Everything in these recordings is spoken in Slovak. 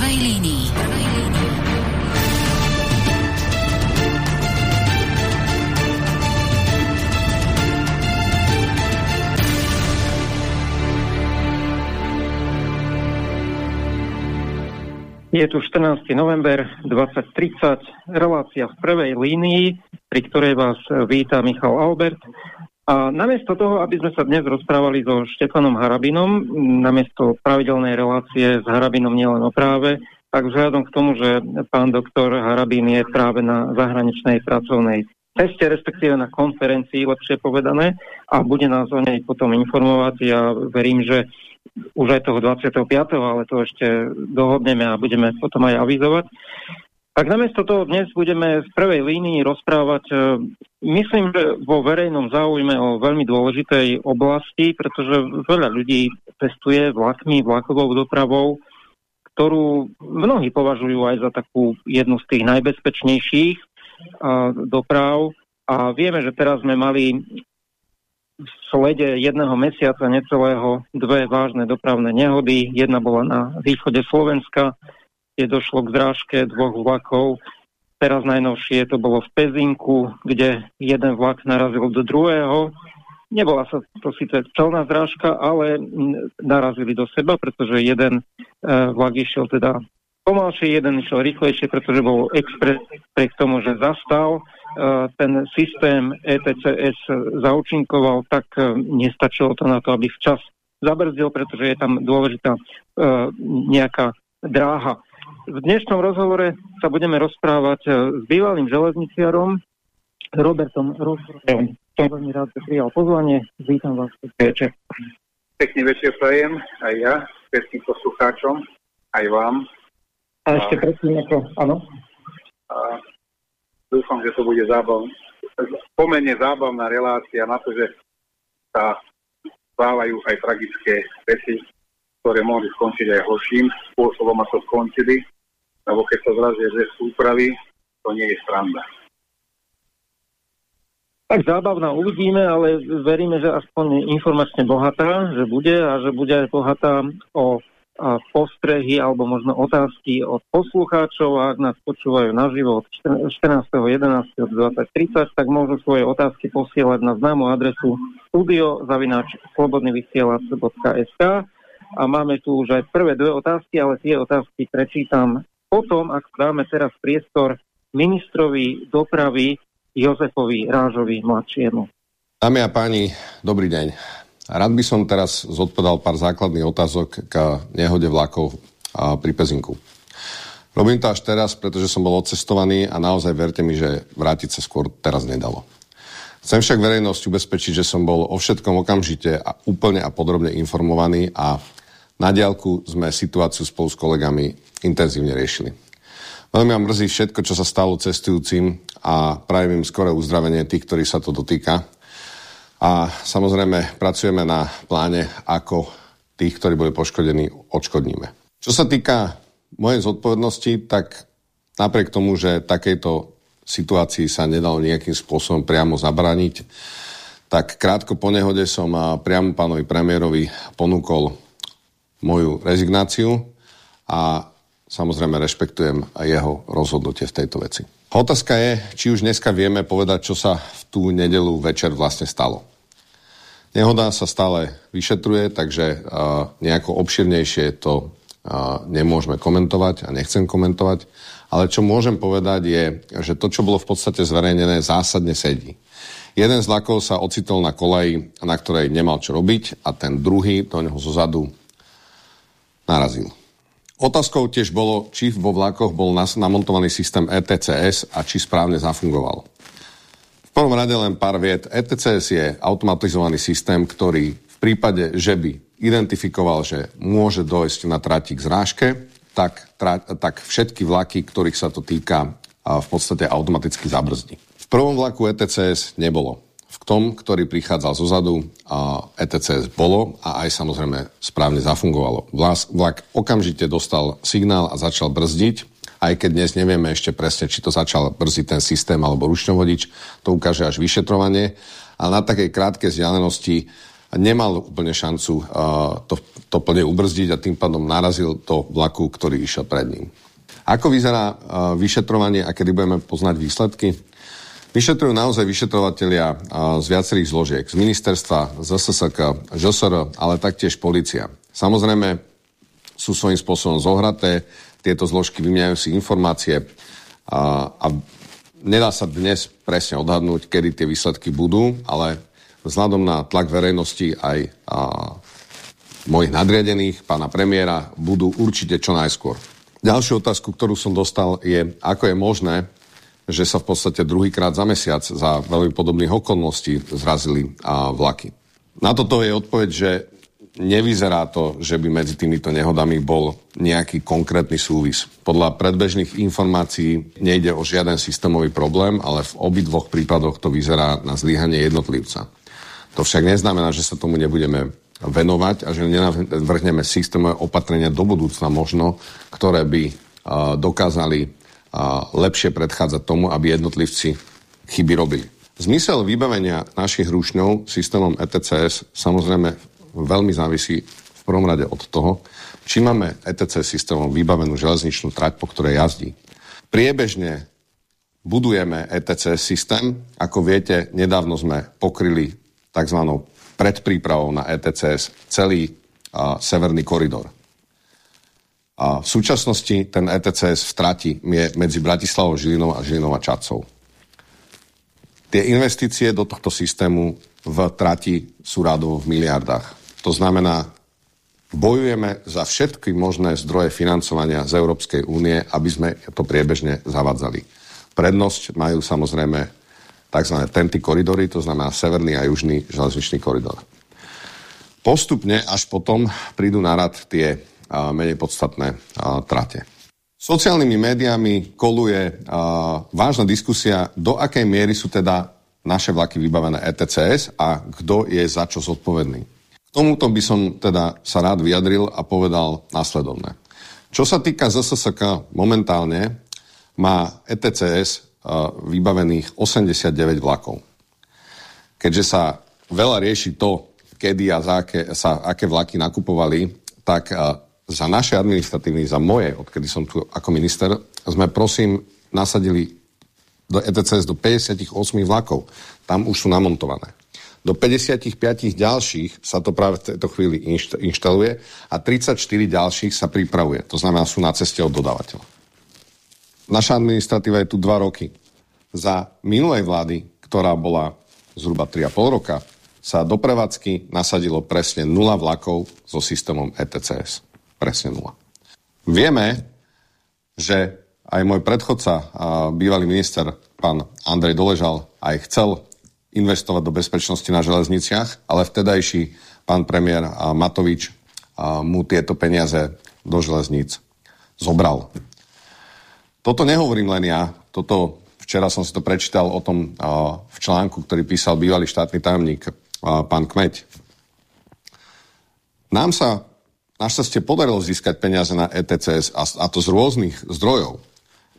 prvej línii. Je tu 14. november 2030, relácia v prvej línii, pri ktorej vás víta Michal Albert. A namiesto toho, aby sme sa dnes rozprávali so Štefanom Harabinom, namiesto pravidelnej relácie s Harabinom nielen o práve, tak vzhľadom k tomu, že pán doktor Harabín je práve na zahraničnej pracovnej ceste, respektíve na konferencii, lepšie povedané, a bude nás o nej potom informovať. Ja verím, že už aj toho 25., ale to ešte dohodneme a budeme potom aj avizovať. Tak namiesto toho dnes budeme v prvej línii rozprávať, e, myslím, že vo verejnom záujme o veľmi dôležitej oblasti, pretože veľa ľudí cestuje vlakmi, vlakovou dopravou, ktorú mnohí považujú aj za takú jednu z tých najbezpečnejších doprav. A vieme, že teraz sme mali v slede jedného mesiaca necelého dve vážne dopravné nehody. Jedna bola na východe Slovenska, kde došlo k zrážke dvoch vlakov. Teraz najnovšie to bolo v Pezinku, kde jeden vlak narazil do druhého. Nebola sa to síce celná zrážka, ale narazili do seba, pretože jeden e, vlak išiel teda pomalšie, jeden išiel rýchlejšie, pretože bol expres pre tomu, že zastal ten systém ETCS zaučinkoval, tak e, nestačilo to na to, aby včas zabrzdil, pretože je tam dôležitá e, nejaká dráha. V dnešnom rozhovore sa budeme rozprávať e, s bývalým železniciarom Robertom Rozhorom. Som veľmi rád, že prijal pozvanie. Vítam vás. Večer. Pekný večer prajem aj ja, všetkým poslucháčom, aj vám. A ešte predtým ako, áno? dúfam, že to bude zábav, pomene zábavná relácia na to, že sa stávajú aj tragické veci, ktoré mohli skončiť aj horším spôsobom, ako skončili, lebo keď sa zrazie že súpravy, to nie je stranda. Tak zábavná uvidíme, ale veríme, že aspoň informačne bohatá, že bude a že bude aj bohatá o postrehy alebo možno otázky od poslucháčov a ak nás počúvajú naživo od 14.11. od 20.30, tak môžu svoje otázky posielať na známu adresu studio.slobodnyvysielac.sk a máme tu už aj prvé dve otázky, ale tie otázky prečítam potom, ak dáme teraz priestor ministrovi dopravy Jozefovi Rážovi mladšiemu. Dámy a páni, dobrý deň. Rád by som teraz zodpovedal pár základných otázok k nehode vlakov pri Pezinku. Robím to až teraz, pretože som bol odcestovaný a naozaj verte mi, že vrátiť sa skôr teraz nedalo. Chcem však verejnosť ubezpečiť, že som bol o všetkom okamžite a úplne a podrobne informovaný a na diálku sme situáciu spolu s kolegami intenzívne riešili. Veľmi ma mrzí všetko, čo sa stalo cestujúcim a prajem im skoré uzdravenie tých, ktorých sa to dotýka a samozrejme pracujeme na pláne, ako tých, ktorí boli poškodení, odškodníme. Čo sa týka mojej zodpovednosti, tak napriek tomu, že takejto situácii sa nedalo nejakým spôsobom priamo zabraniť, tak krátko po nehode som priamo pánovi premiérovi ponúkol moju rezignáciu a samozrejme rešpektujem jeho rozhodnutie v tejto veci. Otázka je, či už dneska vieme povedať, čo sa v tú nedelu večer vlastne stalo. Nehoda sa stále vyšetruje, takže uh, nejako obširnejšie to uh, nemôžeme komentovať a nechcem komentovať. Ale čo môžem povedať je, že to, čo bolo v podstate zverejnené, zásadne sedí. Jeden z vlakov sa ocitol na koleji, na ktorej nemal čo robiť a ten druhý do neho zozadu narazil. Otázkou tiež bolo, či vo vlakoch bol namontovaný systém ETCS a či správne zafungoval. V prvom rade len pár viet. ETCS je automatizovaný systém, ktorý v prípade, že by identifikoval, že môže dojsť na trati k zrážke, tak, tra, tak všetky vlaky, ktorých sa to týka, v podstate automaticky zabrzdí. V prvom vlaku ETCS nebolo v tom, ktorý prichádzal zo zadu, ETCS bolo a aj samozrejme správne zafungovalo. Vlak okamžite dostal signál a začal brzdiť, aj keď dnes nevieme ešte presne, či to začal brzdiť ten systém alebo ručňovodič, to ukáže až vyšetrovanie. A na takej krátkej vzdialenosti nemal úplne šancu uh, to, to plne ubrzdiť a tým pádom narazil do vlaku, ktorý išiel pred ním. Ako vyzerá uh, vyšetrovanie a kedy budeme poznať výsledky? Vyšetrujú naozaj vyšetrovateľia z viacerých zložiek, z ministerstva, SSK, ŽSR, ale taktiež policia. Samozrejme sú svojím spôsobom zohraté, tieto zložky vymieňajú si informácie a, a nedá sa dnes presne odhadnúť, kedy tie výsledky budú, ale vzhľadom na tlak verejnosti aj a, mojich nadriadených, pána premiéra, budú určite čo najskôr. Ďalšiu otázku, ktorú som dostal, je, ako je možné, že sa v podstate druhýkrát za mesiac za veľmi podobných okolností zrazili a, vlaky. Na toto je odpoveď, že nevyzerá to, že by medzi týmito nehodami bol nejaký konkrétny súvis. Podľa predbežných informácií nejde o žiaden systémový problém, ale v obidvoch prípadoch to vyzerá na zlyhanie jednotlivca. To však neznamená, že sa tomu nebudeme venovať a že nenavrhneme systémové opatrenia do budúcna možno, ktoré by dokázali lepšie predchádzať tomu, aby jednotlivci chyby robili. Zmysel vybavenia našich rušňov systémom ETCS samozrejme veľmi závisí v prvom rade od toho, či máme ETC systémom vybavenú železničnú trať, po ktorej jazdí. Priebežne budujeme ETC systém. Ako viete, nedávno sme pokryli tzv. predprípravou na ETCS celý a, severný koridor. A v súčasnosti ten ETCS v trati je medzi Bratislavou, Žilinou a Žilinou a Čacou. Tie investície do tohto systému v trati sú rádovo v miliardách. To znamená, bojujeme za všetky možné zdroje financovania z Európskej únie, aby sme to priebežne zavadzali. Prednosť majú samozrejme tzv. tenty koridory, to znamená severný a južný železničný koridor. Postupne až potom prídu na rad tie menej podstatné trate. Sociálnymi médiami koluje vážna diskusia, do akej miery sú teda naše vlaky vybavené ETCS a kto je za čo zodpovedný. K tomuto by som teda sa rád vyjadril a povedal následovné. Čo sa týka ZSSK, momentálne má ETCS vybavených 89 vlakov. Keďže sa veľa rieši to, kedy a za aké, sa aké vlaky nakupovali, tak za naše administratívny, za moje, odkedy som tu ako minister, sme prosím nasadili do ETCS do 58 vlakov. Tam už sú namontované. Do 55 ďalších sa to práve v tejto chvíli inšt inštaluje a 34 ďalších sa pripravuje. To znamená, sú na ceste od dodávateľa. Naša administratíva je tu 2 roky. Za minulej vlády, ktorá bola zhruba 3,5 roka, sa do prevádzky nasadilo presne 0 vlakov so systémom ETCS presne nula. Vieme, že aj môj predchodca, bývalý minister, pán Andrej Doležal, aj chcel investovať do bezpečnosti na železniciach, ale vtedajší pán premiér Matovič mu tieto peniaze do železníc zobral. Toto nehovorím len ja, toto včera som si to prečítal o tom v článku, ktorý písal bývalý štátny tajomník pán Kmeď. Nám sa našťastie podarilo získať peniaze na ETCS a, to z rôznych zdrojov.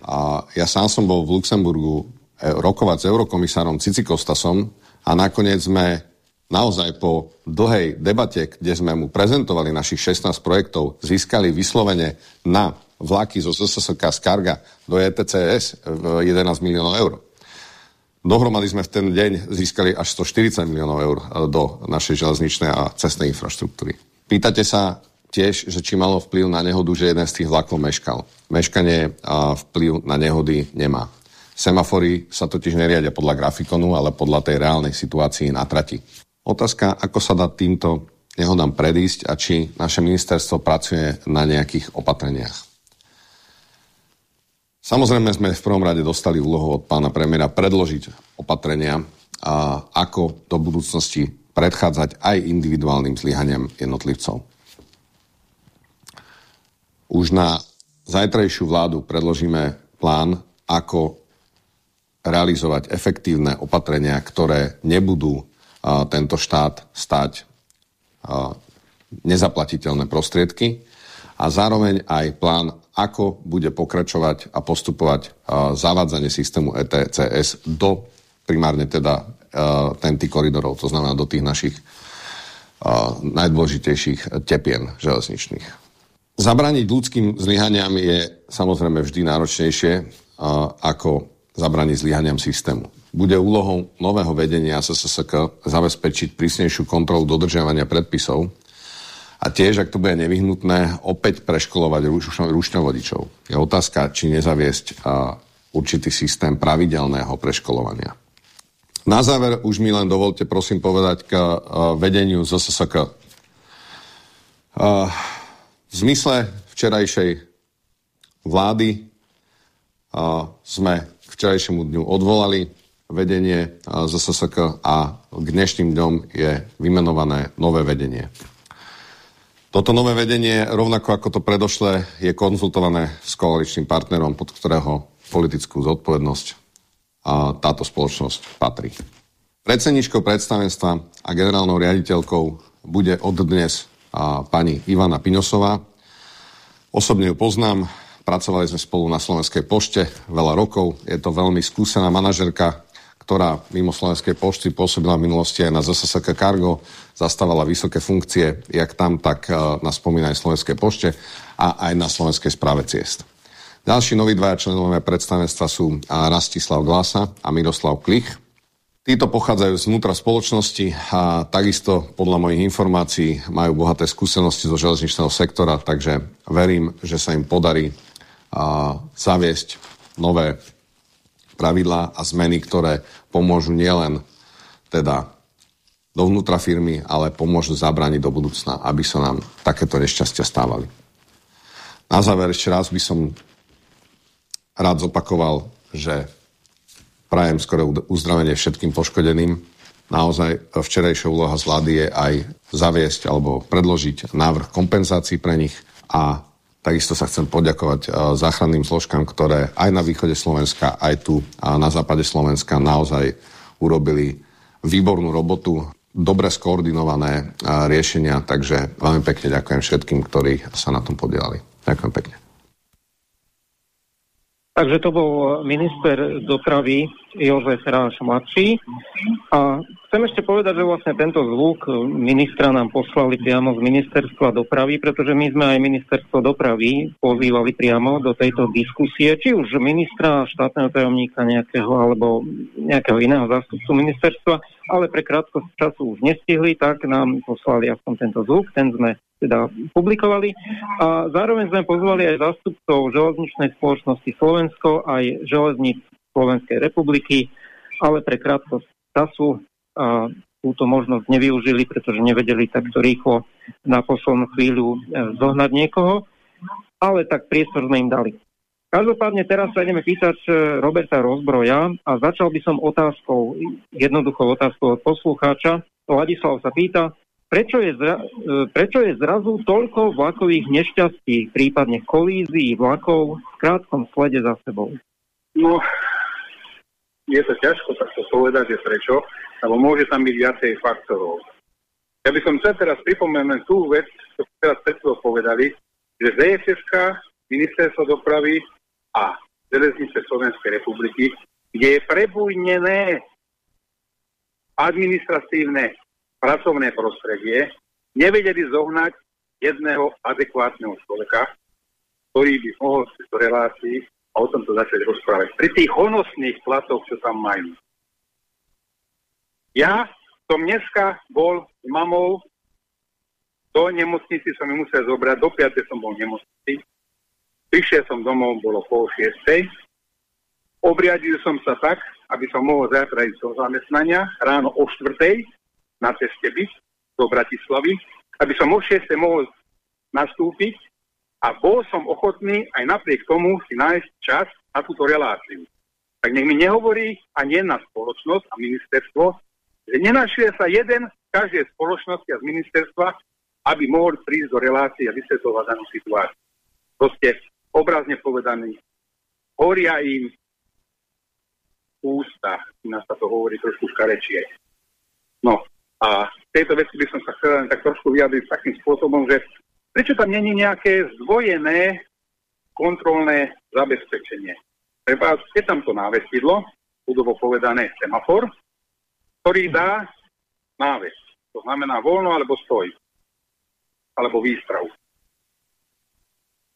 A ja sám som bol v Luxemburgu e, rokovať s eurokomisárom Cicikostasom a nakoniec sme naozaj po dlhej debate, kde sme mu prezentovali našich 16 projektov, získali vyslovene na vlaky zo SSK z Karga do ETCS 11 miliónov eur. Dohromady sme v ten deň získali až 140 miliónov eur do našej železničnej a cestnej infraštruktúry. Pýtate sa, tiež, že či malo vplyv na nehodu, že jeden z tých vlakov meškal. Meškanie a vplyv na nehody nemá. Semafory sa totiž neriadia podľa grafikonu, ale podľa tej reálnej situácii na trati. Otázka, ako sa dá týmto nehodám predísť a či naše ministerstvo pracuje na nejakých opatreniach. Samozrejme sme v prvom rade dostali úlohu od pána premiéra predložiť opatrenia, a ako do budúcnosti predchádzať aj individuálnym zlyhaniam jednotlivcov. Už na zajtrajšiu vládu predložíme plán, ako realizovať efektívne opatrenia, ktoré nebudú tento štát stať nezaplatiteľné prostriedky a zároveň aj plán, ako bude pokračovať a postupovať zavádzanie systému ETCS do primárne teda tentý koridorov, to znamená do tých našich najdôležitejších tepien železničných. Zabrániť ľudským zlyhaniam je samozrejme vždy náročnejšie ako zabrániť zlyhaniam systému. Bude úlohou nového vedenia SSSK zabezpečiť prísnejšiu kontrolu dodržiavania predpisov a tiež, ak to bude nevyhnutné, opäť preškolovať rušňovodičov. Je otázka, či nezaviesť určitý systém pravidelného preškolovania. Na záver už mi len dovolte prosím povedať k vedeniu ZSSK. V zmysle včerajšej vlády sme k včerajšiemu dňu odvolali vedenie ZSSK a k dnešným dňom je vymenované nové vedenie. Toto nové vedenie, rovnako ako to predošle, je konzultované s koaličným partnerom, pod ktorého politickú zodpovednosť a táto spoločnosť patrí. Predsedničkou predstavenstva a generálnou riaditeľkou bude od dnes a pani Ivana Pinosová. Osobne ju poznám, pracovali sme spolu na Slovenskej pošte veľa rokov. Je to veľmi skúsená manažerka, ktorá mimo Slovenskej pošty pôsobila v minulosti aj na ZSSK Cargo, zastávala vysoké funkcie, jak tam, tak eh, na spomínanej Slovenskej pošte a aj na Slovenskej správe ciest. Ďalší noví dvaja členovia predstavenstva sú eh, Rastislav Glasa a Miroslav Klich. Títo pochádzajú znútra spoločnosti a takisto podľa mojich informácií majú bohaté skúsenosti zo železničného sektora, takže verím, že sa im podarí zaviesť nové pravidlá a zmeny, ktoré pomôžu nielen teda dovnútra firmy, ale pomôžu zabrániť do budúcna, aby sa nám takéto nešťastia stávali. Na záver ešte raz by som rád zopakoval, že prajem skoro uzdravenie všetkým poškodeným. Naozaj včerajšia úloha z vlády je aj zaviesť alebo predložiť návrh kompenzácií pre nich a Takisto sa chcem poďakovať uh, záchranným zložkám, ktoré aj na východe Slovenska, aj tu na západe Slovenska naozaj urobili výbornú robotu, dobre skoordinované uh, riešenia, takže veľmi pekne ďakujem všetkým, ktorí sa na tom podielali. Ďakujem pekne. Takže to bol minister dopravy Jozef Ráš mladší. A chcem ešte povedať, že vlastne tento zvuk ministra nám poslali priamo z ministerstva dopravy, pretože my sme aj ministerstvo dopravy pozývali priamo do tejto diskusie, či už ministra, štátneho tajomníka nejakého alebo nejakého iného zástupcu ministerstva, ale pre krátkosť času už nestihli, tak nám poslali aspoň tento zvuk, ten sme teda publikovali. A zároveň sme pozvali aj zástupcov železničnej spoločnosti Slovensko, aj železníc Slovenskej republiky, ale pre krátkosť času a túto možnosť nevyužili, pretože nevedeli takto rýchlo na poslednú chvíľu e, zohnať niekoho, ale tak priestor sme im dali. Každopádne teraz sa ideme pýtať e, Roberta Rozbroja a začal by som otázkou, jednoduchou otázkou od poslucháča. Ladislav sa pýta, prečo je, zra, e, prečo je zrazu toľko vlakových nešťastí, prípadne kolízií vlakov v krátkom slede za sebou? No, je to ťažko takto povedať, že prečo, lebo môže tam byť viacej faktorov. Ja by som chcel teraz pripomenúť tú vec, čo teraz pred povedali, že ZSSK, Ministerstvo dopravy a Železnice Slovenskej republiky, kde je prebujnené administratívne pracovné prostredie, nevedeli zohnať jedného adekvátneho človeka, ktorý by mohol tejto relácii a o tomto začať rozprávať. Pri tých honosných platoch, čo tam majú. Ja som dneska bol s mamou do nemocnici som ju musel zobrať, do 5. som bol v nemocnici. Prišiel som domov, bolo pol šiestej. Obriadil som sa tak, aby som mohol zajtra ísť do zamestnania ráno o štvrtej na ceste byť do Bratislavy, aby som o 6. mohol nastúpiť a bol som ochotný aj napriek tomu si nájsť čas na túto reláciu. Tak nech mi nehovorí ani jedna spoločnosť a ministerstvo, že nenašiel sa jeden z každej spoločnosti a z ministerstva, aby mohol prísť do relácie a vysvetľovať danú situáciu. Proste obrazne povedaný, horia im ústa, u nás sa to hovorí trošku škarečie. No, a tejto veci by som sa chcel len tak trošku vyjadriť takým spôsobom, že prečo tam není nejaké zdvojené kontrolné zabezpečenie. Treba, je tam to návesidlo, budovo povedané semafor, ktorý dá náves. To znamená voľno alebo stoj. Alebo výstrahu.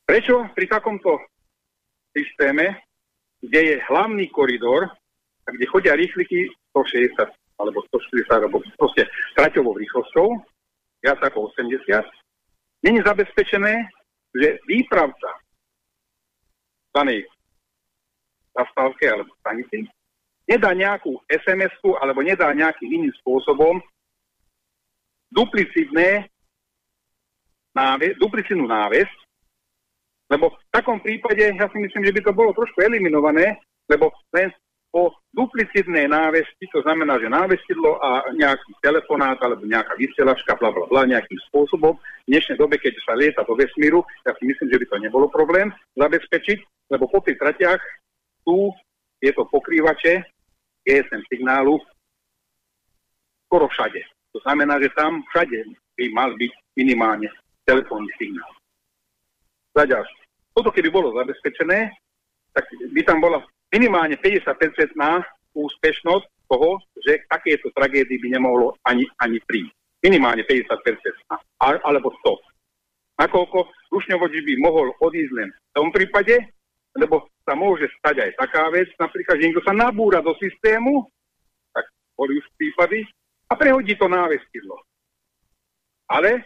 Prečo pri takomto systéme, kde je hlavný koridor, a kde chodia rýchliky 160 alebo 140 alebo proste traťovou rýchlosťou, viac ako 80, není zabezpečené, že výpravca danej zastávke alebo stanici nedá nejakú SMS-ku alebo nedá nejakým iným spôsobom duplicitné náve, duplicitnú náves, lebo v takom prípade ja si myslím, že by to bolo trošku eliminované, lebo len po duplicitnej návesti, to znamená, že návestidlo a nejaký telefonát alebo nejaká vysielačka, bla, bla, bla, nejakým spôsobom, v dnešnej dobe, keď sa lieta do vesmíru, ja si myslím, že by to nebolo problém zabezpečiť, lebo po tých tratiach sú tieto pokrývače GSM signálu skoro všade. To znamená, že tam všade by mal byť minimálne telefónny signál. Zaďalšie. Toto keby bolo zabezpečené, tak by tam bola minimálne 50% na úspešnosť toho, že takéto tragédii by nemohlo ani, ani prísť. Minimálne 50%, alebo 100. Nakoľko rušňovodič by mohol odísť len v tom prípade, lebo sa môže stať aj taká vec, napríklad, že niekto sa nabúra do systému, tak boli už prípady, a prehodí to návestidlo. Ale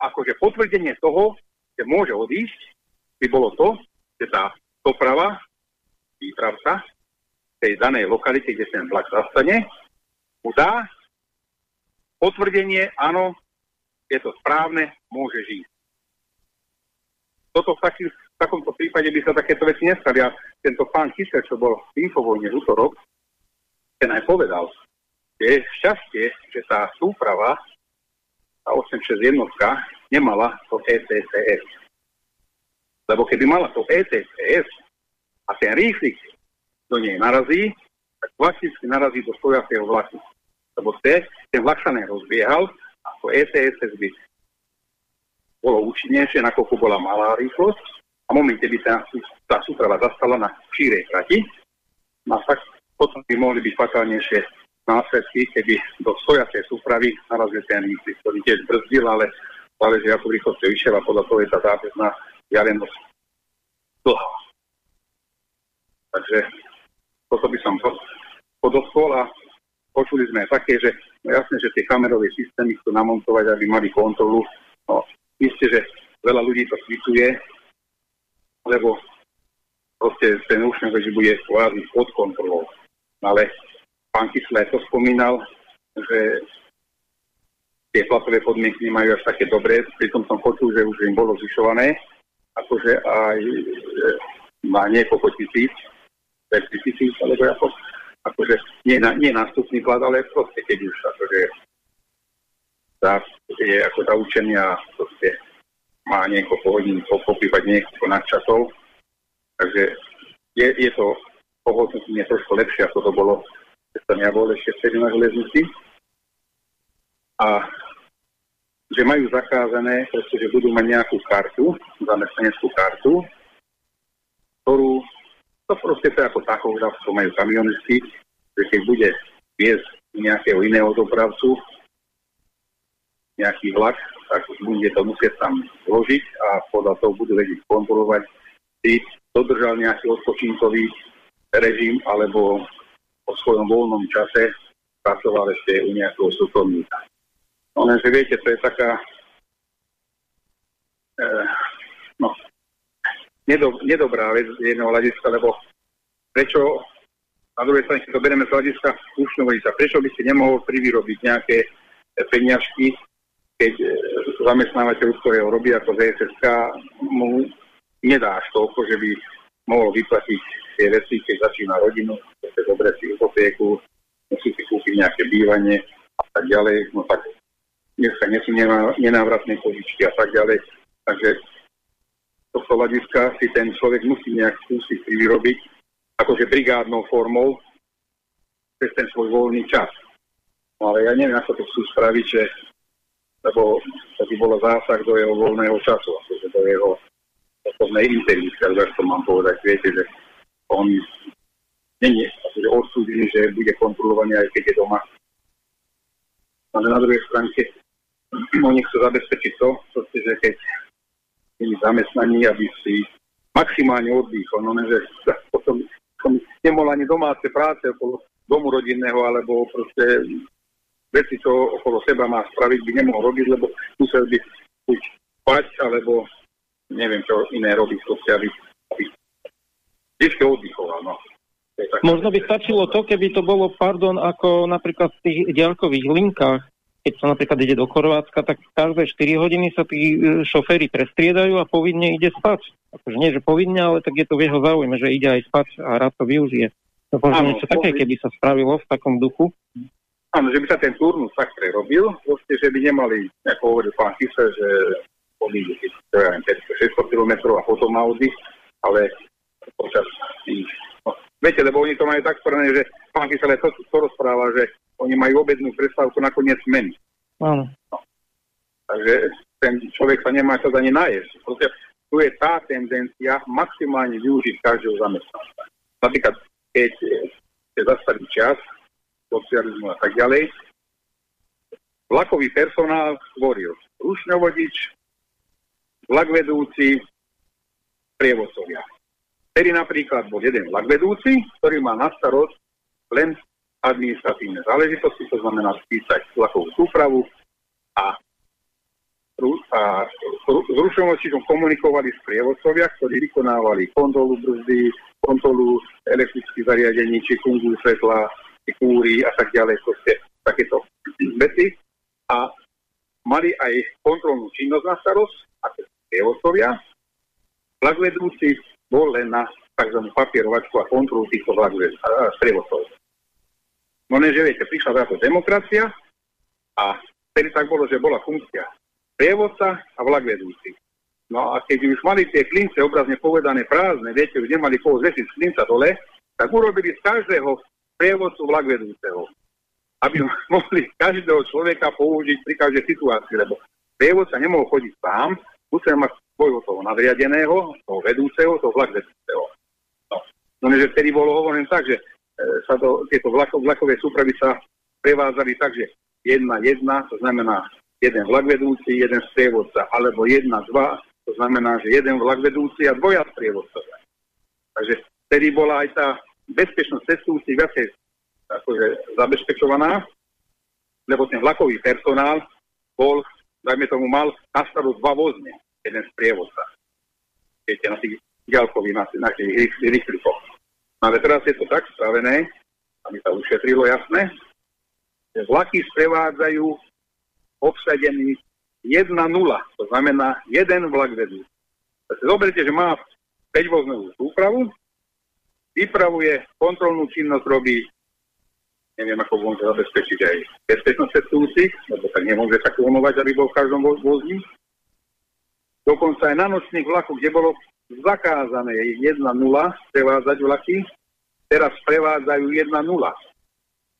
akože potvrdenie toho, že môže odísť, by bolo to, že tá doprava, výpravca tej danej lokality, kde ten vlak zastane, mu dá potvrdenie, áno, je to správne, môže žiť. Toto v, taký, v takomto prípade by sa takéto veci nestali. A tento pán Kyser, čo bol v Infovojne v útorok, ten aj povedal, že je šťastie, že tá súprava, tá 86 jednotka, nemala to ETCS. Lebo keby mala to ETCS a ten rýchlik do nej narazí, tak klasicky narazí do stojaceho vlaku. Lebo te, ten vlak sa nerozbiehal a to ETCS by bolo účinnejšie, nakoľko bola malá rýchlosť a v momente by tá, tá súprava zastala na šírej trati, no tak potom by mohli byť fatálnejšie následky, keby do stojacej súpravy narazil ten rýchlik, ktorý tiež brzdil, ale záleží ako rýchlosť vyšiel a podľa toho je tá zápäzná vzdialenosť dlhá. Takže toto by som podotkol a počuli sme také, že no jasne, že tie kamerové systémy chcú namontovať, aby mali kontrolu. No, isté, že veľa ľudí to kvituje, lebo proste ten účne, že bude kvázi pod kontrolou. Ale pán Kysle to spomínal, že tie platové podmienky nemajú až také dobré, pritom som počul, že už im bolo zvyšované, akože aj má niekoľko tisíc, 5 tisíc, alebo ako, akože nie, na, nie nástupný plat, ale proste keď už akože tá, je ako tá učenia proste má niekoľko hodín, popípať niekoľko nadčasov, takže je, je to pohodnotenie trošku lepšie, ako to bolo, keď som ja bol ešte vtedy na železnici. A že majú zakázané, pretože budú mať nejakú kartu, zamestnaneckú kartu, ktorú, to proste to ako tachograf, to majú kamionisti, že keď bude viesť nejakého iného dopravcu, nejaký vlak, tak bude to musieť tam zložiť a podľa toho budú vedieť kontrolovať, či dodržal nejaký odpočinkový režim alebo o svojom voľnom čase pracoval ešte u nejakého súkromníka. Lenže viete, to je taká e, no, nedob, nedobrá vec z jedného hľadiska, lebo prečo na druhej strane, keď to bereme z hľadiska sa, prečo by si nemohol privyrobiť nejaké peniažky, keď e, zamestnávateľ, ktorého robí ako ZSSK, mu nedáš toľko, že by mohol vyplatiť tie veci, keď začína rodinu, keď dobre si hypotéku, musí si kúpiť nejaké bývanie a tak ďalej, no tak dneska nie sú nenávratné požičky a tak ďalej. Takže z tohto hľadiska si ten človek musí nejak skúsiť si vyrobiť akože brigádnou formou cez ten svoj voľný čas. No ale ja neviem, ako to chcú spraviť, že lebo to by bolo zásah do jeho voľného času, akože do jeho osobnej inteligencie, ale to mám povedať, viete, že on není akože odsúdený, že bude kontrolovaný aj keď je doma ale na druhej stránke oni chcú zabezpečiť to, proste, že keď je zamestnaní, aby si maximálne oddychol, no že potom som nemohol ani domáce práce okolo domu rodinného, alebo proste veci, čo okolo seba má spraviť, by nemohol robiť, lebo musel by buď spať, alebo neviem čo iné robiť, proste, aby, aby vždy oddychoval, no. Možno by stačilo to, keby to bolo, pardon, ako napríklad v tých ďalkových linkách, keď sa napríklad ide do Chorvátska, tak každé 4 hodiny sa tí e, šoféry prestriedajú a povinne ide spať. Akože nie, že povinne, ale tak je to v jeho záujme, že ide aj spať a rád to využije. To možno niečo také, keby sa spravilo v takom duchu. Áno, že by sa ten turnus tak prerobil, proste, že by nemali, ako hovoril pán Kise, že boli 600 km a potom Audi, ale počas tých no, Viete, lebo oni to majú tak sporené, že pán Kysele to, to rozpráva, že oni majú obednú prestávku nakoniec mení. Áno. No. Takže ten človek sa nemá čas ani najesť. Proste tu je tá tendencia maximálne využiť každého zamestnanca. Napríklad, keď ste zastavili čas, socializmu a tak ďalej, vlakový personál stvoril rušňovodič, vlakvedúci, prievodcovia. Vtedy napríklad bol jeden vlak vedúci, ktorý má na starosť len administratívne záležitosti, to znamená spísať vlakovú súpravu a, a rušomočičom komunikovali s prievodcovia, ktorí vykonávali kontrolu brzdy, kontrolu elektrických zariadení, či fungujú svetla, či kúry a tak ďalej, proste takéto veci. A mali aj kontrolnú činnosť na starosť, ako prievodcovia. Vlak vedúci bol len na tzv. papierovačku a kontrolu týchto sprievodcov. No že viete, prišla táto demokracia a vtedy tak bolo, že bola funkcia prievodca a vlak vedúci. No a keď už mali tie klince obrazne povedané prázdne, viete, už nemali koho zvesiť klinca dole, tak urobili z každého prievodcu vlak vedúceho. Aby mohli každého človeka použiť pri každej situácii, lebo prievodca nemohol chodiť sám, musel mať svojho toho nadriadeného, toho vedúceho, toho vlak vedúceho. No, no že vtedy bolo hovorené tak, že sa to, tieto vlako, vlakové súpravy sa prevádzali tak, že jedna jedna, to znamená jeden vlak vedúci, jeden sprievodca, alebo jedna dva, to znamená, že jeden vlak vedúci a dvoja sprievodcovia. Takže vtedy bola aj tá bezpečnosť cestujúcich viacej akože zabezpečovaná, lebo ten vlakový personál bol, dajme tomu, mal na starosť dva vozne jeden sprievodca. Viete, na tých ďalkových, na, na tých rýchlikoch. Ale teraz je to tak spravené, aby sa ušetrilo jasné, že vlaky sprevádzajú obsadený 1-0, to znamená jeden vlak vedú. Zoberte, že má 5-voznovú súpravu, vypravuje, kontrolnú činnosť robí, neviem, ako môže zabezpečiť aj bezpečnosť cestujúcich, lebo tak nemôže tak umovať, aby bol v každom vozni. Dokonca aj na nočných vlakoch, kde bolo zakázané 1-0 prevádzať vlaky, teraz prevádzajú 1-0.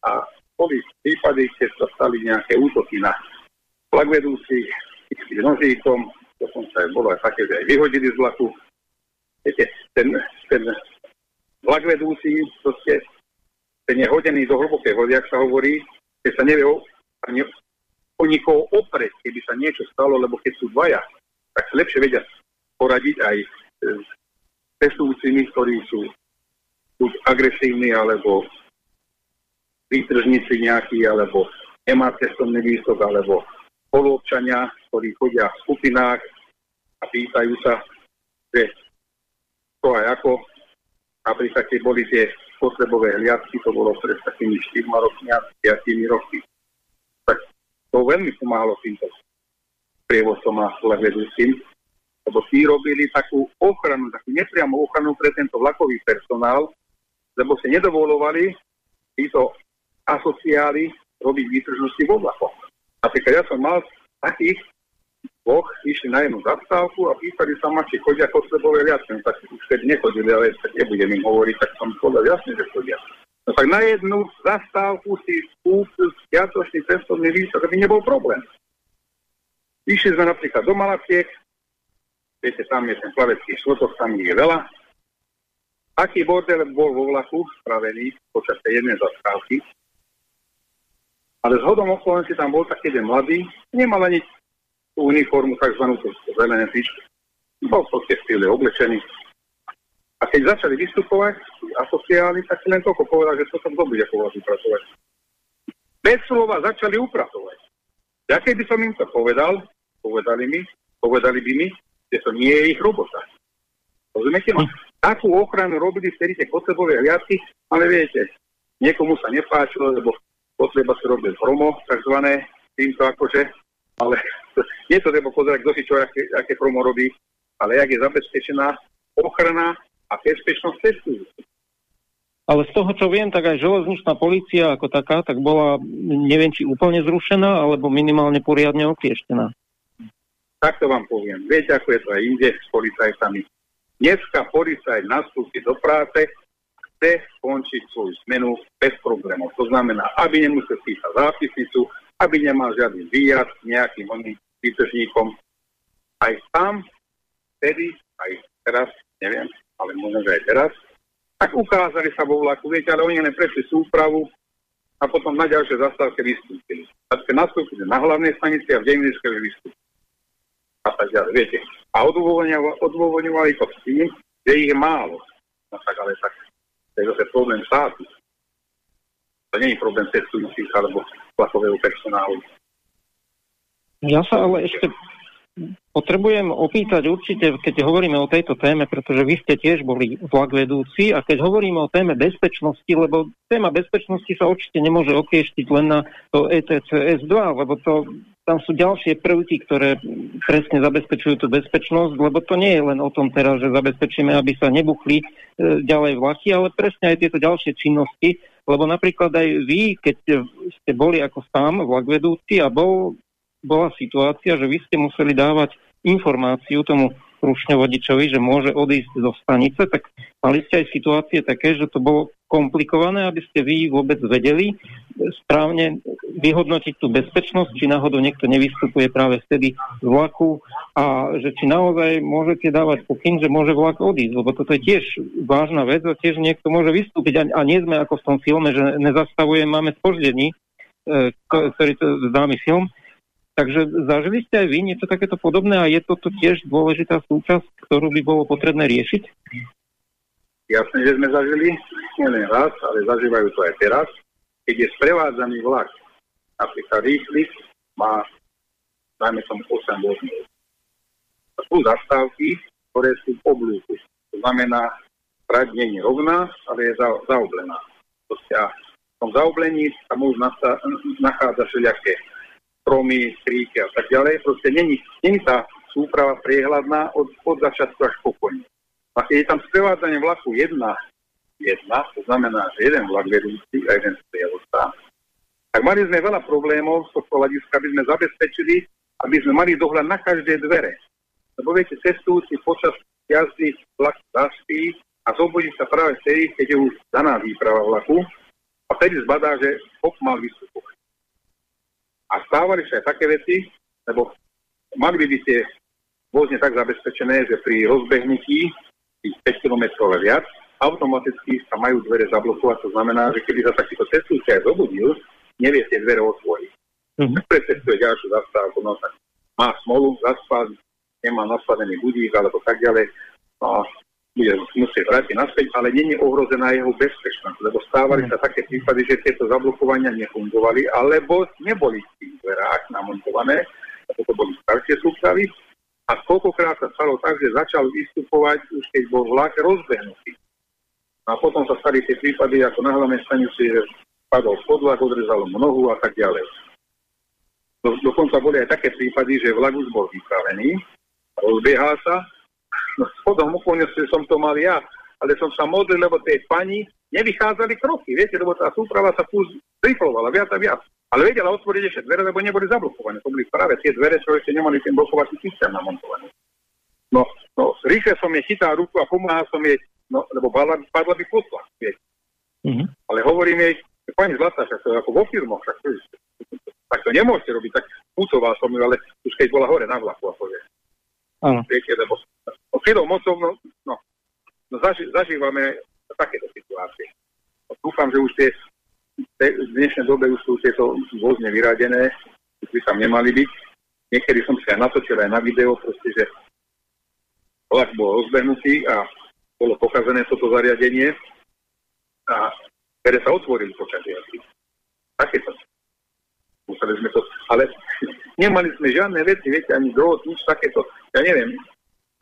A boli prípady, keď sa stali nejaké útoky na vlak vedúcich, s nožíkom, dokonca aj bolo aj také, že aj vyhodili z vlaku. Viete, ten, ten vlak vedúci, proste, ten je hodený do hlbokej vody, sa hovorí, keď sa nevie o, ani o nikoho opreť, keby sa niečo stalo, lebo keď sú dvaja, tak lepšie vedia poradiť aj s cestujúcimi, ktorí sú buď agresívni, alebo výtržníci nejakí, alebo nemá cestovný výstok, alebo spoluobčania, ktorí chodia v skupinách a pýtajú sa, že to aj ako. Napríklad, keď boli tie potrebové hliadky, to bolo pred takými 4 rokmi a 5 roky. Tak to veľmi pomáhalo týmto sprievodcom a vedúcim, lebo tí robili takú ochranu, takú nepriamú ochranu pre tento vlakový personál, lebo si nedovolovali títo asociáli robiť výtržnosti vo vlakoch. Napríklad ja som mal takých dvoch, išli na jednu zastávku a pýtali sa ma, či chodia potrebové viacej. No, tak už keď nechodili, ale nebudem im hovoriť, tak som povedal jasne, že chodia. No tak na jednu zastávku si kúpil spiatočný cestovný výstok, aby nebol problém. Išli sme napríklad do Malaciek, viete, tam je ten plavecký šlotok, tam je veľa. Aký bordel bol vo vlaku spravený počas tej jednej zastávky? Ale z hodom okolností tam bol taký jeden mladý, nemal ani tú uniformu, takzvanú zelené tričku. Bol proste v oblečený. A keď začali vystupovať asociáli, tak si len toľko povedal, že potom kto bude povoliť pracovať. Bez slova začali upratovať. Ja keby som im to povedal, povedali mi, povedali by mi, že to nie je ich robota. Rozumiete ma? Takú ochranu robili vtedy tie kotlebové hliadky, ale viete, niekomu sa nepáčilo, lebo potreba sa robiť promo, takzvané, týmto akože, ale nie to treba pozerať, kto si čo, aké, aké promo robí, ale jak je zabezpečená ochrana a bezpečnosť cestu. Ale z toho, čo viem, tak aj železničná policia ako taká, tak bola, neviem, či úplne zrušená, alebo minimálne poriadne oklieštená. Tak to vám poviem. Viete, ako je to aj inde s policajtami. Dneska policajt nastúpi do práce, chce skončiť svoju zmenu bez problémov. To znamená, aby nemusel písať zápisnicu, aby nemal žiadny výjazd nejakým oným výtržníkom. Aj tam, vtedy, aj teraz, neviem, ale možno, že aj teraz, tak ukázali sa vo vlaku, viete, ale oni len prešli súpravu a potom na ďalšie zastávke vystúpili. A nastúpili na hlavnej stanici a v Dejminiske vystúpili. A tak ďalej, viete. A odôvodňovali to s tým, že ich je málo. No tak ale tak to je problém štátu. To nie je problém cestujúcich alebo platového personálu. Ja sa ale ešte potrebujem opýtať určite, keď hovoríme o tejto téme, pretože vy ste tiež boli vlak vedúci a keď hovoríme o téme bezpečnosti, lebo téma bezpečnosti sa určite nemôže okieštiť len na to ETCS 2, lebo to, tam sú ďalšie prvky, ktoré presne zabezpečujú tú bezpečnosť, lebo to nie je len o tom teraz, že zabezpečíme, aby sa nebuchli e, ďalej vlaky, ale presne aj tieto ďalšie činnosti, lebo napríklad aj vy, keď ste boli ako sám vlak vedúci a bol bola situácia, že vy ste museli dávať informáciu tomu rušňovodičovi, že môže odísť zo stanice, tak mali ste aj situácie také, že to bolo komplikované, aby ste vy vôbec vedeli správne vyhodnotiť tú bezpečnosť, či náhodou niekto nevystupuje práve vtedy z vlaku a že či naozaj môžete dávať pokyn, že môže vlak odísť, lebo toto je tiež vážna vec a tiež niekto môže vystúpiť. A, nie sme ako v tom filme, že nezastavujem, máme spoždení, e, ktorý to známy film, Takže zažili ste aj vy niečo takéto podobné a je toto tiež dôležitá súčasť, ktorú by bolo potrebné riešiť? Jasne, že sme zažili len raz, ale zažívajú to aj teraz. Keď je sprevádzaný vlak, napríklad rýchly, má, dajme tomu 8 vozov. Sú zastávky, ktoré sú v oblúku. To znamená, trať nie je rovná, ale je za, zaoblená. Proste a v tom zaoblení sa môžu nachádzať všelijaké stromy, stríky a tak ďalej. Proste není, není tá súprava priehľadná od, od začiatku až po koniec. A keď je tam sprevádzanie vlaku jedna, jedna, to znamená, že jeden vlak vedúci a jeden sprievodca, tak mali sme veľa problémov z tohto hľadiska, aby sme zabezpečili, aby sme mali dohľad na každé dvere. Lebo viete, cestujúci počas jazdy vlak zaspí a zobudí sa práve vtedy, keď je už daná výprava vlaku a vtedy zbadá, že hop mal vystupovať. A stávali sa aj také veci, lebo mali by byť tie vozne tak zabezpečené, že pri rozbehnutí tých 5 km viac, automaticky sa majú dvere zablokovať. To znamená, že keby sa takýto cestujúci aj zobudil, nevie tie dvere otvoriť. Mm-hmm. Precestuje ďalšiu zastávku, no tak má smolu, zaspať, nemá nastavený budík alebo tak ďalej. No, bude musieť vrátiť naspäť, ale je ohrozená jeho bezpečnosť, lebo stávali sa také prípady, že tieto zablokovania nefungovali, alebo neboli v tých dverách namontované, lebo to boli staršie súpravy. A koľkokrát sa stalo tak, že začal vystupovať už keď bol vlak rozbehnutý. A potom sa stali tie prípady, ako na hlavnej stanici, že padol podlak, odrezalo mnohu a tak ďalej. Do, dokonca boli aj také prípady, že vlak už bol vypravený, rozbiehal sa No, shodom okolnosti som to mal ja, ale som sa modlil, lebo tej pani nevychádzali kroky, viete, lebo tá súprava sa fúz riflovala viac a viac. Ale vedela otvoriť ešte dvere, lebo neboli zablokované. To boli práve tie dvere, čo ešte nemali ten blokovací systém namontovaný. No, no, rýchle som jej chytal ruku a pomáhal som jej, no, lebo padla, padla by pod. Mm-hmm. Ale hovorím jej, pani Zlatá, však to je ako vo filmoch, tak to nemôžete robiť, tak pucoval som ju, ale už keď bola hore na vlaku, ako vieš. 2008. Silou mocou, no, no, no zaži, zažívame takéto situácie. No, dúfam, že už tie, te, v dnešnej dobe už sú tieto vozne vyradené, už by tam nemali byť. Niekedy som si aj natočil aj na video, proste, že vlak bol rozbehnutý a bolo pokazené toto zariadenie a ktoré sa otvorili počas jazdy. Takéto. Museli sme to, ale nemali sme žiadne veci, viete, ani drôt, nič takéto. Ja neviem,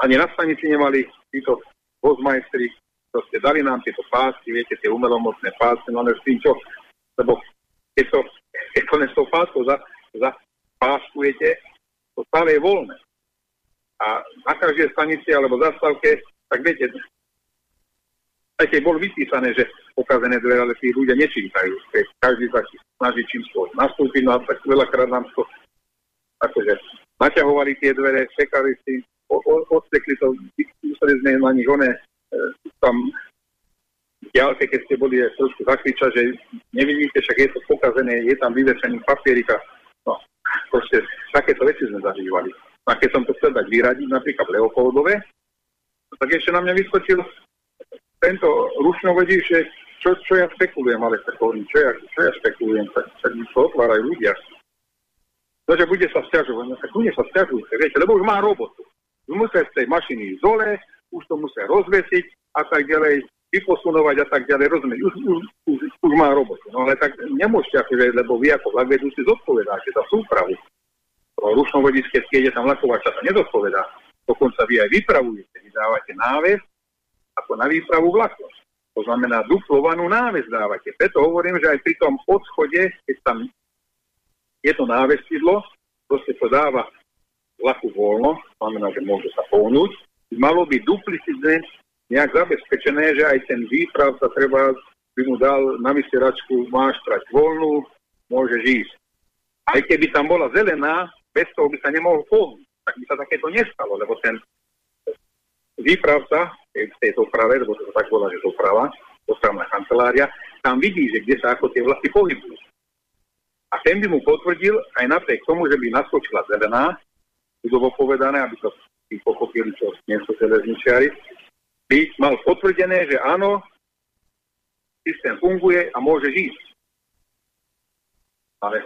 ani na stanici nemali títo vozmajstri, proste dali nám tieto pásky, viete, tie umelomocné pásky, no ale s tým čo, lebo keď to, keď to s tou páskou za, za páskujete, to stále je voľné. A na každej stanici alebo zastávke, tak viete, aj keď bol vypísané, že pokazené dvere, ale tí ľudia nečítajú. Každý sa snaží čím skôr nastúpiť, no a tak veľakrát nám to akože naťahovali tie dvere, čekali si, odstekli to, museli sme na nich one, e, tam ďalke, keď ste boli trošku zakričať, že nevidíte, však je to pokazené, je tam vyvešený papierika. No, proste takéto veci sme zažívali. A keď som to chcel dať vyradiť, napríklad v Leopoldove, tak ešte na mňa vyskočil tento rušnovedí, že čo, čo ja spekulujem, ale čo ja, čo ja spekulujem, tak, tak mi to otvárajú ľudia. No, že bude sa stiažovať, no tak bude sa stiažujte, viete, lebo už má robotu. Už musia z tej mašiny dole, už to musia rozvesiť a tak ďalej, vyposunovať a tak ďalej, rozumieš, už, už, už, už má robotu. No ale tak nemôžete, akože, lebo vy ako vlak vedúci zodpovedáte za súpravu rušnovodické, je tam vlaková časa, nezodpovedá. Dokonca vy aj vypravujete, vy dávate náves ako na výpravu vlaku. To znamená, duplovanú náves dávate. Preto hovorím, že aj pri tom odchode, keď tam je to návesidlo, to dáva vlaku voľno, znamená, že môže sa pohnúť. Malo by duplicitne nejak zabezpečené, že aj ten výprav sa treba by mu dal na vysieračku, máš trať voľnú, môže ísť. Aj keby tam bola zelená, bez toho by sa nemohol pohnúť. Tak by sa takéto nestalo, lebo ten výpravca v tejto doprave, lebo to tak volá, že doprava, dopravná kancelária, tam vidí, že kde sa ako tie vlasy pohybujú. A ten by mu potvrdil aj napriek tomu, že by naskočila zelená, ľudovo povedané, aby to tí pochopili, čo nie sú železničiari, by mal potvrdené, že áno, systém funguje a môže žiť. Ale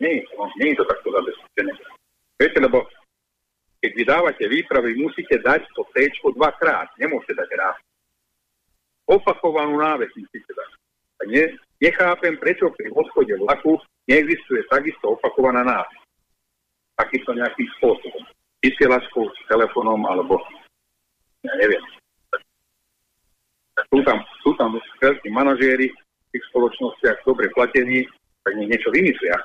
nie, no, nie je to takto zabezpečené. Viete, lebo keď vydávate výpravy, musíte dať to T dvakrát, nemôžete dať raz. Opakovanú náves musíte dať. Tak ne, nechápem, prečo pri odchode vlaku neexistuje takisto opakovaná náves. Takýto nejakým spôsobom. Vysielačkou, telefónom, alebo ja neviem. Sú tam, sú tam veľkí manažéri v tých spoločnostiach dobre platení, tak nech niečo vymyslia.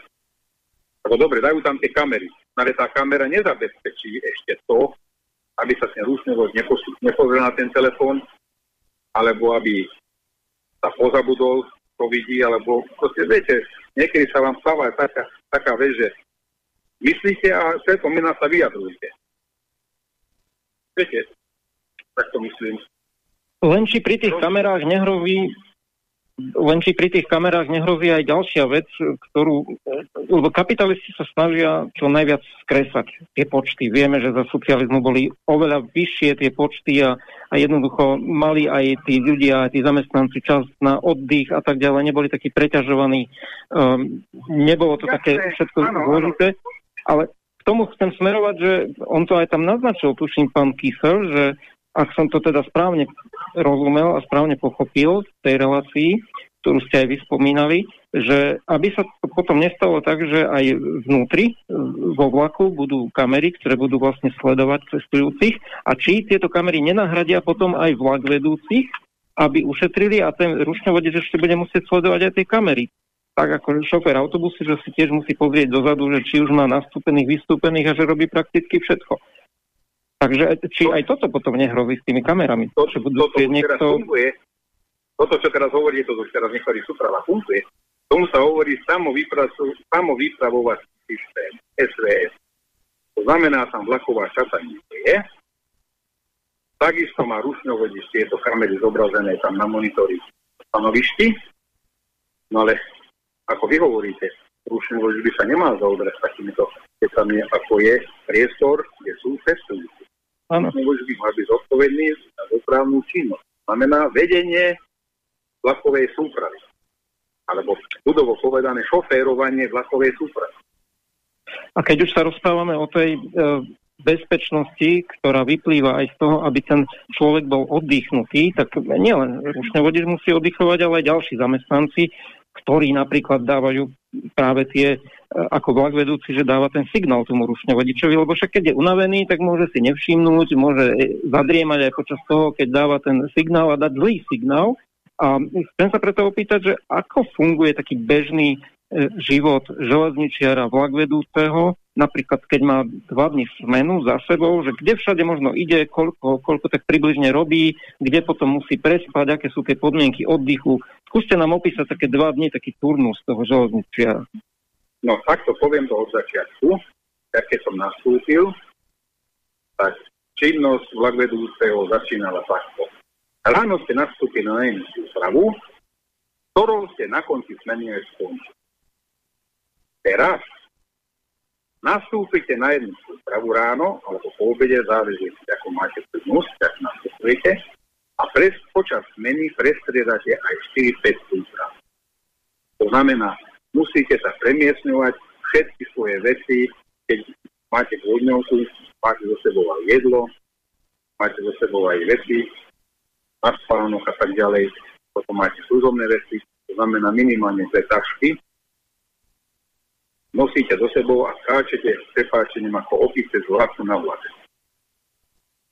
Ako dobre, dajú tam tie kamery, ale tá kamera nezabezpečí ešte to, aby sa ten rúšňovosť nepozrel na ten telefón, alebo aby sa pozabudol, to vidí, alebo proste, viete, niekedy sa vám stáva taká, taká vec, že myslíte a celkom iná sa vyjadrujete. Viete, tak to myslím. Len či pri tých kamerách nehrozí len či pri tých kamerách nehrozí aj ďalšia vec, ktorú, lebo kapitalisti sa snažia čo najviac skresať tie počty. Vieme, že za socializmu boli oveľa vyššie tie počty a, a jednoducho mali aj tí ľudia, aj tí zamestnanci čas na oddych a tak ďalej, neboli takí preťažovaní. Um, nebolo to také všetko zložité, ale k tomu chcem smerovať, že on to aj tam naznačil, tuším pán Kysel, že ak som to teda správne rozumel a správne pochopil v tej relácii, ktorú ste aj vyspomínali, že aby sa to potom nestalo tak, že aj vnútri vo vlaku budú kamery, ktoré budú vlastne sledovať cestujúcich a či tieto kamery nenahradia potom aj vlak vedúcich, aby ušetrili a ten rušňovodec ešte bude musieť sledovať aj tie kamery. Tak ako šofér autobusy, že si tiež musí pozrieť dozadu, že či už má nastúpených, vystúpených a že robí prakticky všetko. Takže či aj toto potom nehrozí s tými kamerami? To, čo budú toto niekto... funguje, toto, čo teraz hovorí, to už teraz nechodí súprava, funguje. Tomu sa hovorí samovýpravovací systém, SVS. To znamená, tam vlaková časa nie je. Takisto má rušňovodíš tieto kamery zobrazené tam na monitori stanovišti. No ale, ako vy hovoríte, rušňovodíš by sa nemal zaoberať takýmito vecami, ako je priestor, kde sú cestujúci. Áno. Môže byť, byť zodpovedný za dopravnú činnosť. Znamená vedenie vlakovej súpravy. alebo ľudovo povedané šoférovanie vlakovej súpravy. A keď už sa rozprávame o tej e, bezpečnosti, ktorá vyplýva aj z toho, aby ten človek bol oddychnutý, tak nielen rušne vodič musí oddychovať, ale aj ďalší zamestnanci, ktorí napríklad dávajú práve tie, ako vlak vedúci, že dáva ten signál tomu rušne vodičovi, lebo však keď je unavený, tak môže si nevšimnúť, môže zadriemať aj počas toho, keď dáva ten signál a dať zlý signál. A chcem sa preto opýtať, že ako funguje taký bežný e, život železničiara vlak vedúceho, napríklad keď má dva dny smenu za sebou, že kde všade možno ide, koľko, koľko tak približne robí, kde potom musí prespať, aké sú tie podmienky oddychu. Skúste nám opísať také dva dni, taký turnus toho železničiara. No takto poviem to od začiatku. Ja keď som nastúpil, tak činnosť vlakvedúceho začínala takto. Ráno ste nastúpili na jednu súpravu, ktorou ste na konci smeny aj skončili. Teraz nastúpite na jednu súpravu ráno, alebo po obede, záleží, ako máte prednosť, tak nastúpite, a pres, počas zmeny prestriedate aj 4-5 súprav. To znamená, musíte sa premiesňovať všetky svoje veci, keď máte vodňovku, máte so sebou aj jedlo, máte so sebou aj veci, na spánok a tak ďalej, potom máte služobné veci, to znamená minimálne dve tašky, nosíte do sebou a skáčete s prepáčením ako opice z vlaku na vlak.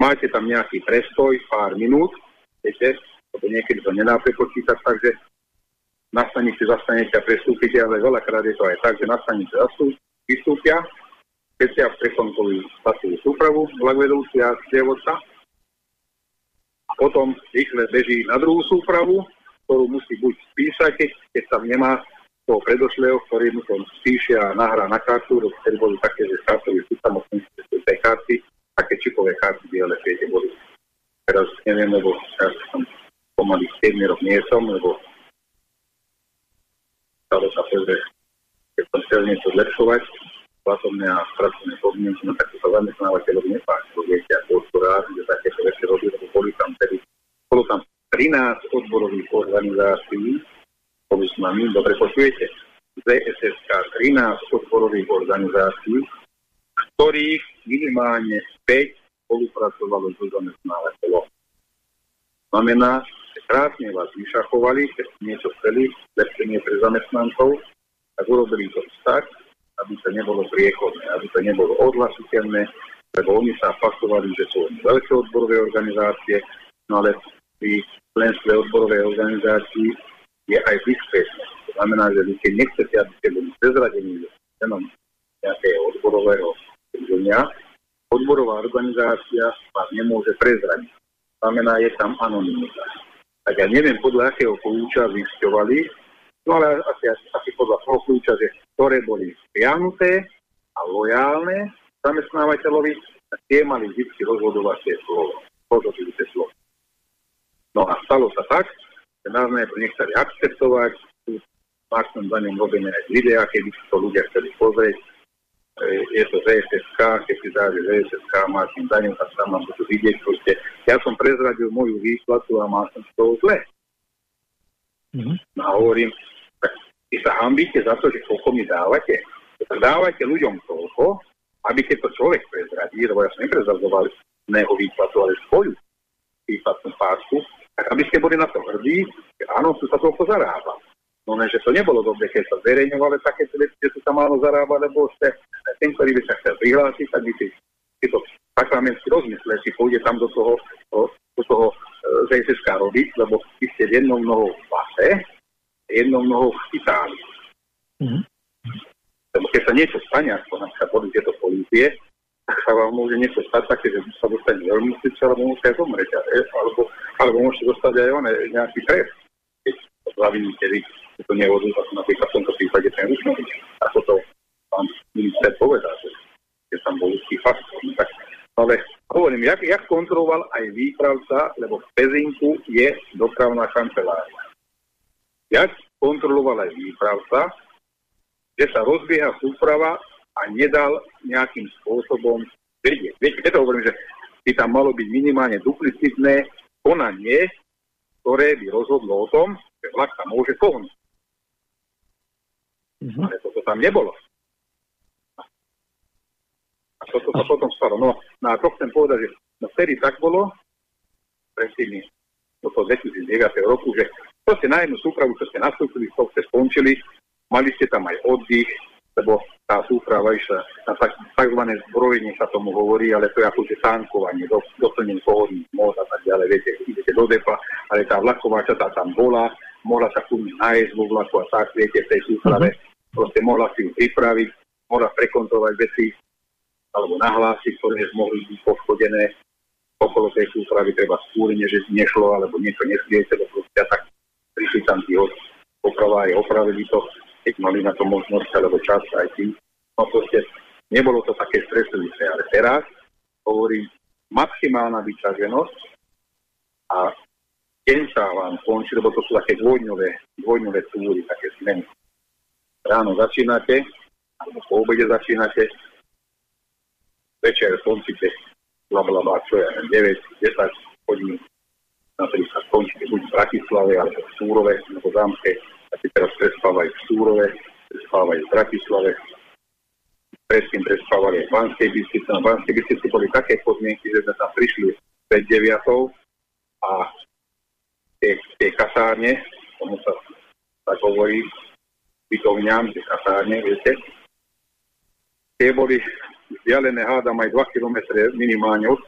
Máte tam nejaký prestoj, pár minút, viete, lebo niekedy to nedá prepočítať, takže na stanici zastanete a prestúpite, ale veľakrát je to aj tak, že na stanici vystúpia, keď sa prekontrolujú pasovú súpravu, vlak vedúci a strievodca, a potom rýchle beží na druhú súpravu, ktorú musí buď spísať, keď tam nemá toho predošlého, ktorý mu to spíše a nahrá na kartu, ktoré boli také, že kartový systém tej karty, také čipové karty biele viete, boli. Teraz neviem, lebo ja som pomaly 7 rok nie som, lebo stalo sa to, že keď som chcel niečo zlepšovať, pracovné a pracovné podmienky, no tak sa zamestnávateľov nepáči, lebo viete, ako odborár, že takéto veci robí, lebo boli tam tedy, bolo tam 13 odborových organizácií, nami, dobre počujete, ZSSK 13 podporových organizácií, ktorých minimálne 5 spolupracovalo so zamestnávateľom. Znamená, krásne vás vyšachovali, keď ste niečo chceli, lepšenie pre zamestnancov, tak urobili to tak, aby to nebolo priechodné, aby to nebolo odhlasiteľné, lebo oni sa pasovali, že sú veľké odborové organizácie, no ale pri členstve odborovej organizácii je aj diskrétne. To znamená, že vy keď nechcete, aby ste boli prezradení členom nejakého odborového združenia, odborová organizácia vás nemôže prezradiť. Znamená, je tam anonimita. Tak ja neviem, podľa akého kľúča zisťovali, no ale asi, asi podľa toho kľúča, že ktoré boli prianuté a lojálne zamestnávateľovi, a tie mali vždy rozhodovacie slovo. Rozhodujúce slovo. No a stalo sa tak, že nás najprv nechceli akceptovať, má som za ňom robené aj videá, keby si to ľudia chceli pozrieť. Je to ZSSK, keď si dáte ZSSK, Martin Daniel, tak tam mám to vidieť. Proste. Ja som prezradil moju výplatu a mal som z toho zle. Mm-hmm. No a hovorím, tak vy sa hambíte za to, že koľko mi dávate. Tak dávajte ľuďom toľko, aby keď to človek prezradí, lebo ja som neprezradoval neho výplatu, ale svoju výplatnú pásku, tak aby ste boli na to hrdí, že áno, tu sa toľko zarába. No ne, že to nebolo dobre, keď sa zverejňovali také veci, že sa málo zarába, lebo ste ten, ktorý by sa chcel prihlásiť, tak by si, si to sakramentsky si pôjde tam do toho, do, do toho e, ZSSK robiť, lebo vy ste jednou nohou v base, jednou nohou v Itálii. Mm-hmm. Lebo keď sa niečo stane, ako napríklad boli tieto polície, tak sa vám môže niečo stať také, že sa dostane veľmi alebo môžete aj zomrieť, alebo, alebo môžete dostať aj one, nejaký trest, keď to zaviníte vy, že to nevodú, ako napríklad v tomto prípade ten Rušnovič, ako to pán minister povedal, že, že tam bol ľudský faktor. No, tak, ale hovorím, jak, jak kontroloval aj výpravca, lebo v Pezinku je dopravná kancelária. Jak kontroloval aj výpravca, že sa rozbieha súprava a nedal nejakým spôsobom vedieť. Viete, preto hovorím, že by tam malo byť minimálne duplicitné konanie, ktoré by rozhodlo o tom, že vlak sa môže pohnúť. Uh-huh. Ale toto tam nebolo. A toto sa potom stalo. No, no a to chcem povedať, že no vtedy tak bolo, pred tými do toho 2009 roku, že to ste na jednu súpravu, čo ste nastúpili, to ste skončili, mali ste tam aj oddych, lebo tá súprava išla na tzv. zbrojenie sa tomu hovorí, ale to je akože tankovanie, do, doplnenie pohodných mód a tak ďalej, viete, idete do depa, ale tá vlaková čata tam bola, mohla sa kúmiť nájsť vo vlaku a tak, viete, v tej súprave, uh-huh. Proste mohla si ju pripraviť, mohla prekontrolovať veci, alebo nahlásiť, ktoré mohli byť poškodené, okolo tej súpravy treba skúrenie, že nešlo, alebo niečo nesviete, lebo proste tak prišli tam tí od poprava aj opravili to, keď mali na to možnosť alebo čas aj tým. No proste nebolo to také stresujúce, ale teraz hovorím maximálna vyťaženosť a deň sa vám končí, lebo to sú také dvojňové, dvojňové túry, také zmeny. Ráno začínate, po obede začínate, večer končíte, bla bla bla, čo je 9, 10 hodín, napríklad skončíte buď v Bratislave, alebo v Súrove, alebo v Zámskej, takí teraz prespávajú v Súrove, prespávajú v Bratislave, predtým prespávali v Banskej Bystrici. Na Banskej Bystrici boli také podmienky, že sme tam prišli pred 9 a tie, tie kasárne, tomu sa tak hovorí, bytovňam, tie kasárne, viete, tie boli vzdialené, hádam aj 2 km minimálne od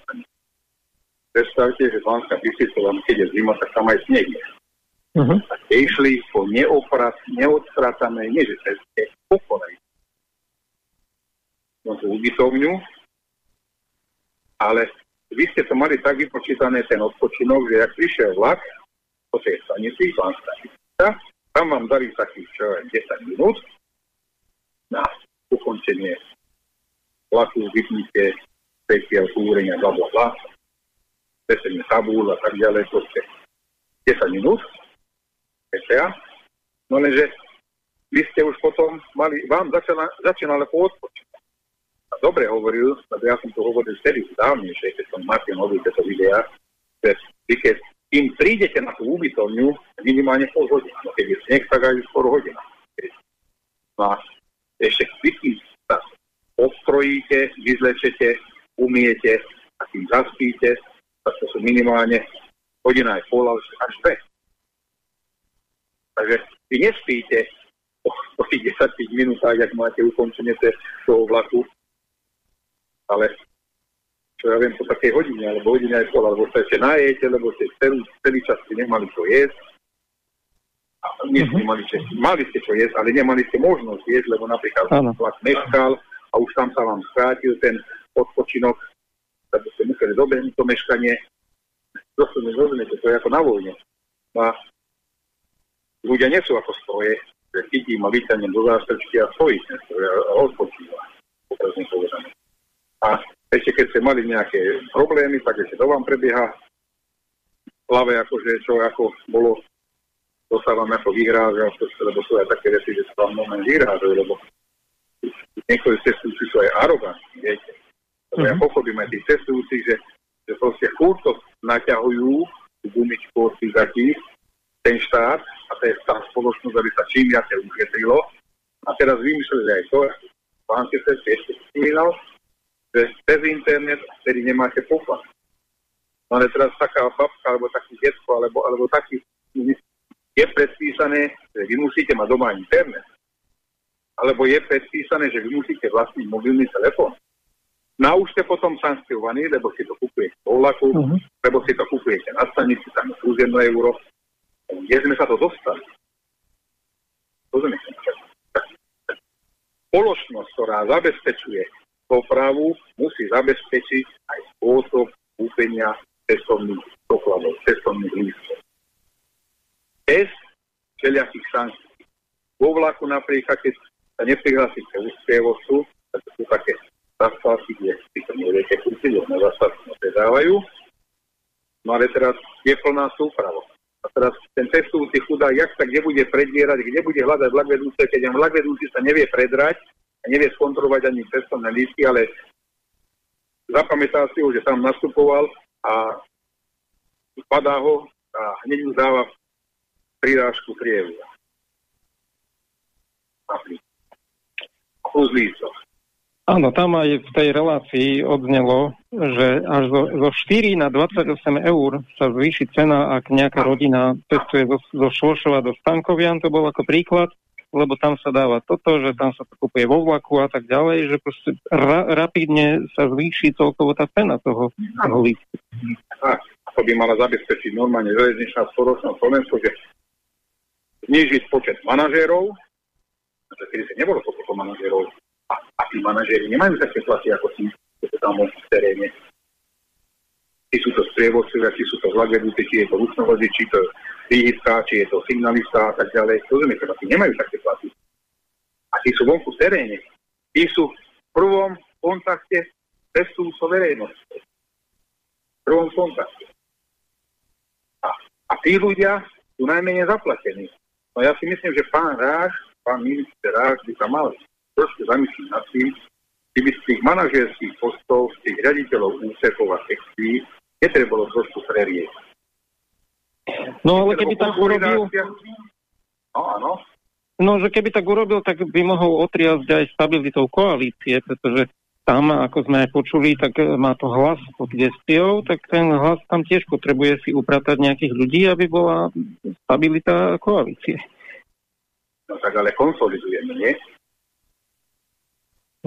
Predstavte, že Banská Bystrica, keď je zima, tak tam aj sneh je. Uh-huh. A išli po neoprat, neodstratanej, nie že ceste, po kolej. No tú ubytovňu, ale vy ste to mali tak vypočítané, ten odpočinok, že ak prišiel vlak po tej stanici, Banská tam vám dali takých čo, 10 minút na ukončenie vlaku, vypnutie, pekiel, kúrenia, bla, bla, bla, pesenie tabúl a tak ďalej, proste 10 minút PTA. No lenže vy ste už potom mali, vám začala, začínala po odpočinku. Dobre hovoril, lebo ja som to hovoril vtedy dávnejšie, keď som Martin hovoril tieto videá, že vy keď im prídete na tú ubytovňu minimálne pol hodina, no keď je sneh, tak aj skoro hodina. No a ešte vy sa ostrojíte, vyzlečete, umiete a tým zaspíte, tak to sú minimálne hodina aj pol, až dve. Takže vy nespíte po, po tých 10 minútach, ak máte ukončenie toho vlaku, ale čo ja viem, po takej hodine, alebo hodine aj pol, alebo sa ešte najete, lebo ste celý, celý čas ste nemali čo jesť. A nie ste mm-hmm. mali, čo, mali ste čo jesť, ale nemali ste možnosť jesť, lebo napríklad vlak meškal a už tam sa vám skrátil ten odpočinok, tak ste museli dobehnúť to meškanie. Rozumiete, to je ako na vojne. A ľudia nie sú ako stroje, že chytím a vyťahnem do zástrčky a stojí, a odpočíva, obrazne povedané. A ešte keď ste mali nejaké problémy, tak ešte to vám prebieha hlave, akože čo ako bolo, vám ako vyhráža, lebo sú aj také veci, že sa vám moment vyhrážajú, lebo niektorí cestujúci sú aj arogantní, viete. Lebo mm-hmm. ja mhm. pochopím aj tých cestujúcich, že, že proste furt to naťahujú tú gumičku od tých zakých, ten štát a to je tá spoločnosť, aby sa čím viacej ušetrilo. A teraz vymysleli aj to, pán Keser ešte spomínal, že cez internet, ktorý nemáte poklad. No ale teraz taká babka, alebo taký detko, alebo, alebo taký je predpísané, že vy musíte mať doma internet. Alebo je predpísané, že vy musíte vlastniť mobilný telefón. Na už ste potom sankciovaní, lebo si to kupujete do vlaku, uh-huh. lebo si to kupujete na stanici, tam je 1 euro, kde sme sa to dostali? Rozumiete? Spoločnosť, ktorá zabezpečuje dopravu, musí zabezpečiť aj spôsob kúpenia cestovných dokladov, cestovných lístkov. Bez všelijakých sankcií. Vo vlaku napríklad, keď sa neprihlásite u sprievodcu, tak sú také zastávky, kde si to neviete kúpiť, na zastávky predávajú. No ale teraz je plná súprava. A teraz ten cestujúci chudák, jak sa kde bude predierať, kde bude hľadať vlak vedúce, keď vlak vedúci sa nevie predrať nevie skontrolovať ani cestovné lístky, ale zapamätá si ho, že tam nastupoval a padá ho a hneď mu dáva prirážku prievu. plus lístok. Áno, tam aj v tej relácii odznelo, že až zo, zo 4 na 28 eur sa zvýši cena, ak nejaká rodina cestuje zo, zo Šošova do Stankovian, to bol ako príklad, lebo tam sa dáva toto, že tam sa to kupuje vo vlaku a tak ďalej, že proste ra, rapidne sa zvýši celkovo tá cena toho, toho lístku. To by mala zabezpečiť normálne železničná spoločnosť Slovensko, že znižiť počet manažérov, kedy sa nebolo toľko manažérov, a, a tí manažéri nemajú také platy ako tí, čo tam v teréne. Či sú to sprievodcovia, či sú to vlakvedúci, či je to ručnovodí, či to výhybka, či je to signalista a tak ďalej. Rozumiete, tí nemajú také platy. A tí sú vonku v teréne. Tí sú v prvom kontakte s tú verejnosťou. V prvom kontakte. A, a tí ľudia sú najmenej zaplatení. No ja si myslím, že pán Ráš, pán minister Ráš by sa mal trošku zamyslieť nad tým, či by z tých manažerských postov, z tých riaditeľov úsekov a sekcií, netrebalo trošku prerieť. No ale keby tak urobil... No áno. No, že keby tak urobil, tak by mohol otriasť aj stabilitou koalície, pretože tam, ako sme aj počuli, tak má to hlas pod gestiou, tak ten hlas tam tiež potrebuje si upratať nejakých ľudí, aby bola stabilita koalície. No tak ale konsolidujeme, nie?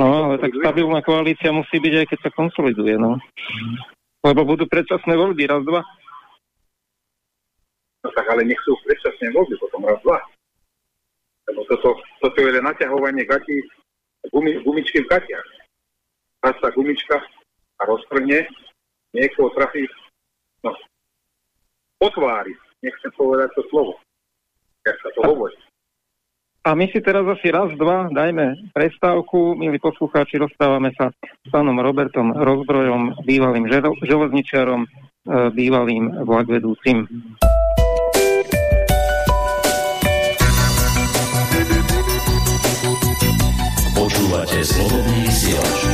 No, ale tak stabilná koalícia musí byť aj keď sa konsoliduje, no. Lebo budú predčasné voľby, raz, dva. No tak ale nech sú predčasné voľby, potom raz, dva. Lebo toto, toto je len naťahovanie gatí, gumi, gumičky v gatiach. Raz sa gumička a rozprne, niekoho trafí, no, otvári, nechcem povedať to slovo, jak sa to hovorí. A my si teraz asi raz, dva dajme prestávku. Milí poslucháči, rozprávame sa s pánom Robertom Rozbrojom, bývalým železničiarom, e, bývalým vlakvedúcim. беззлобные силы.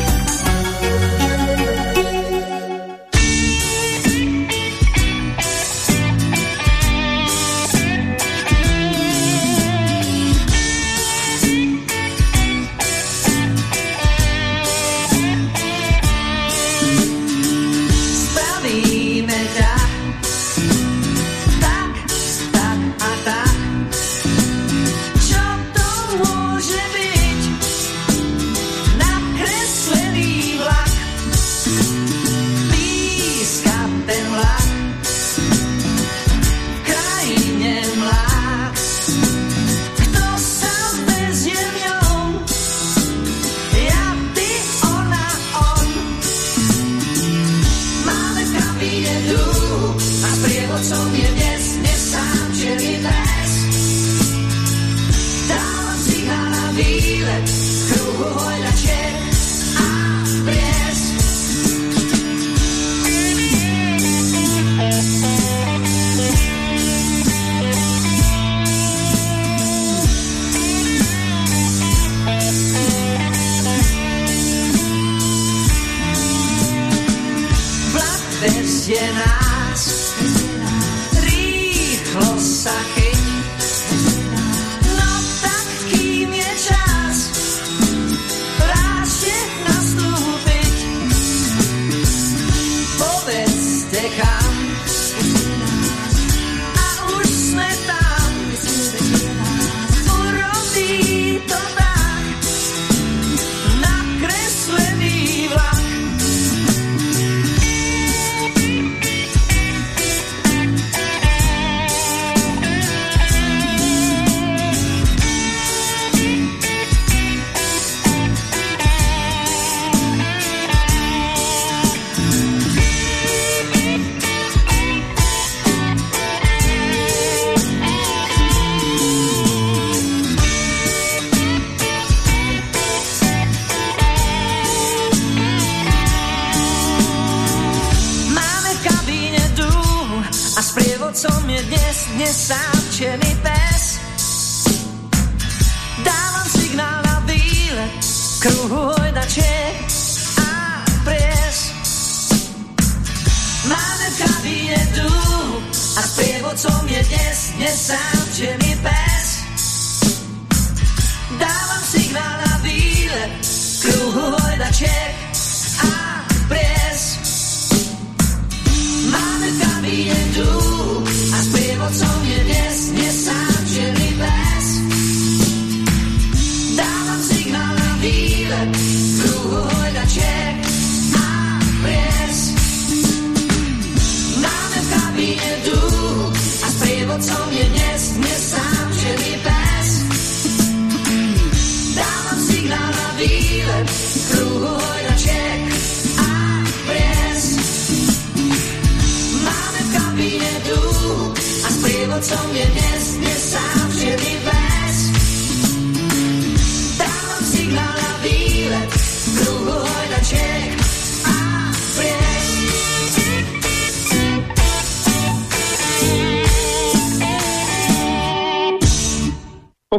check.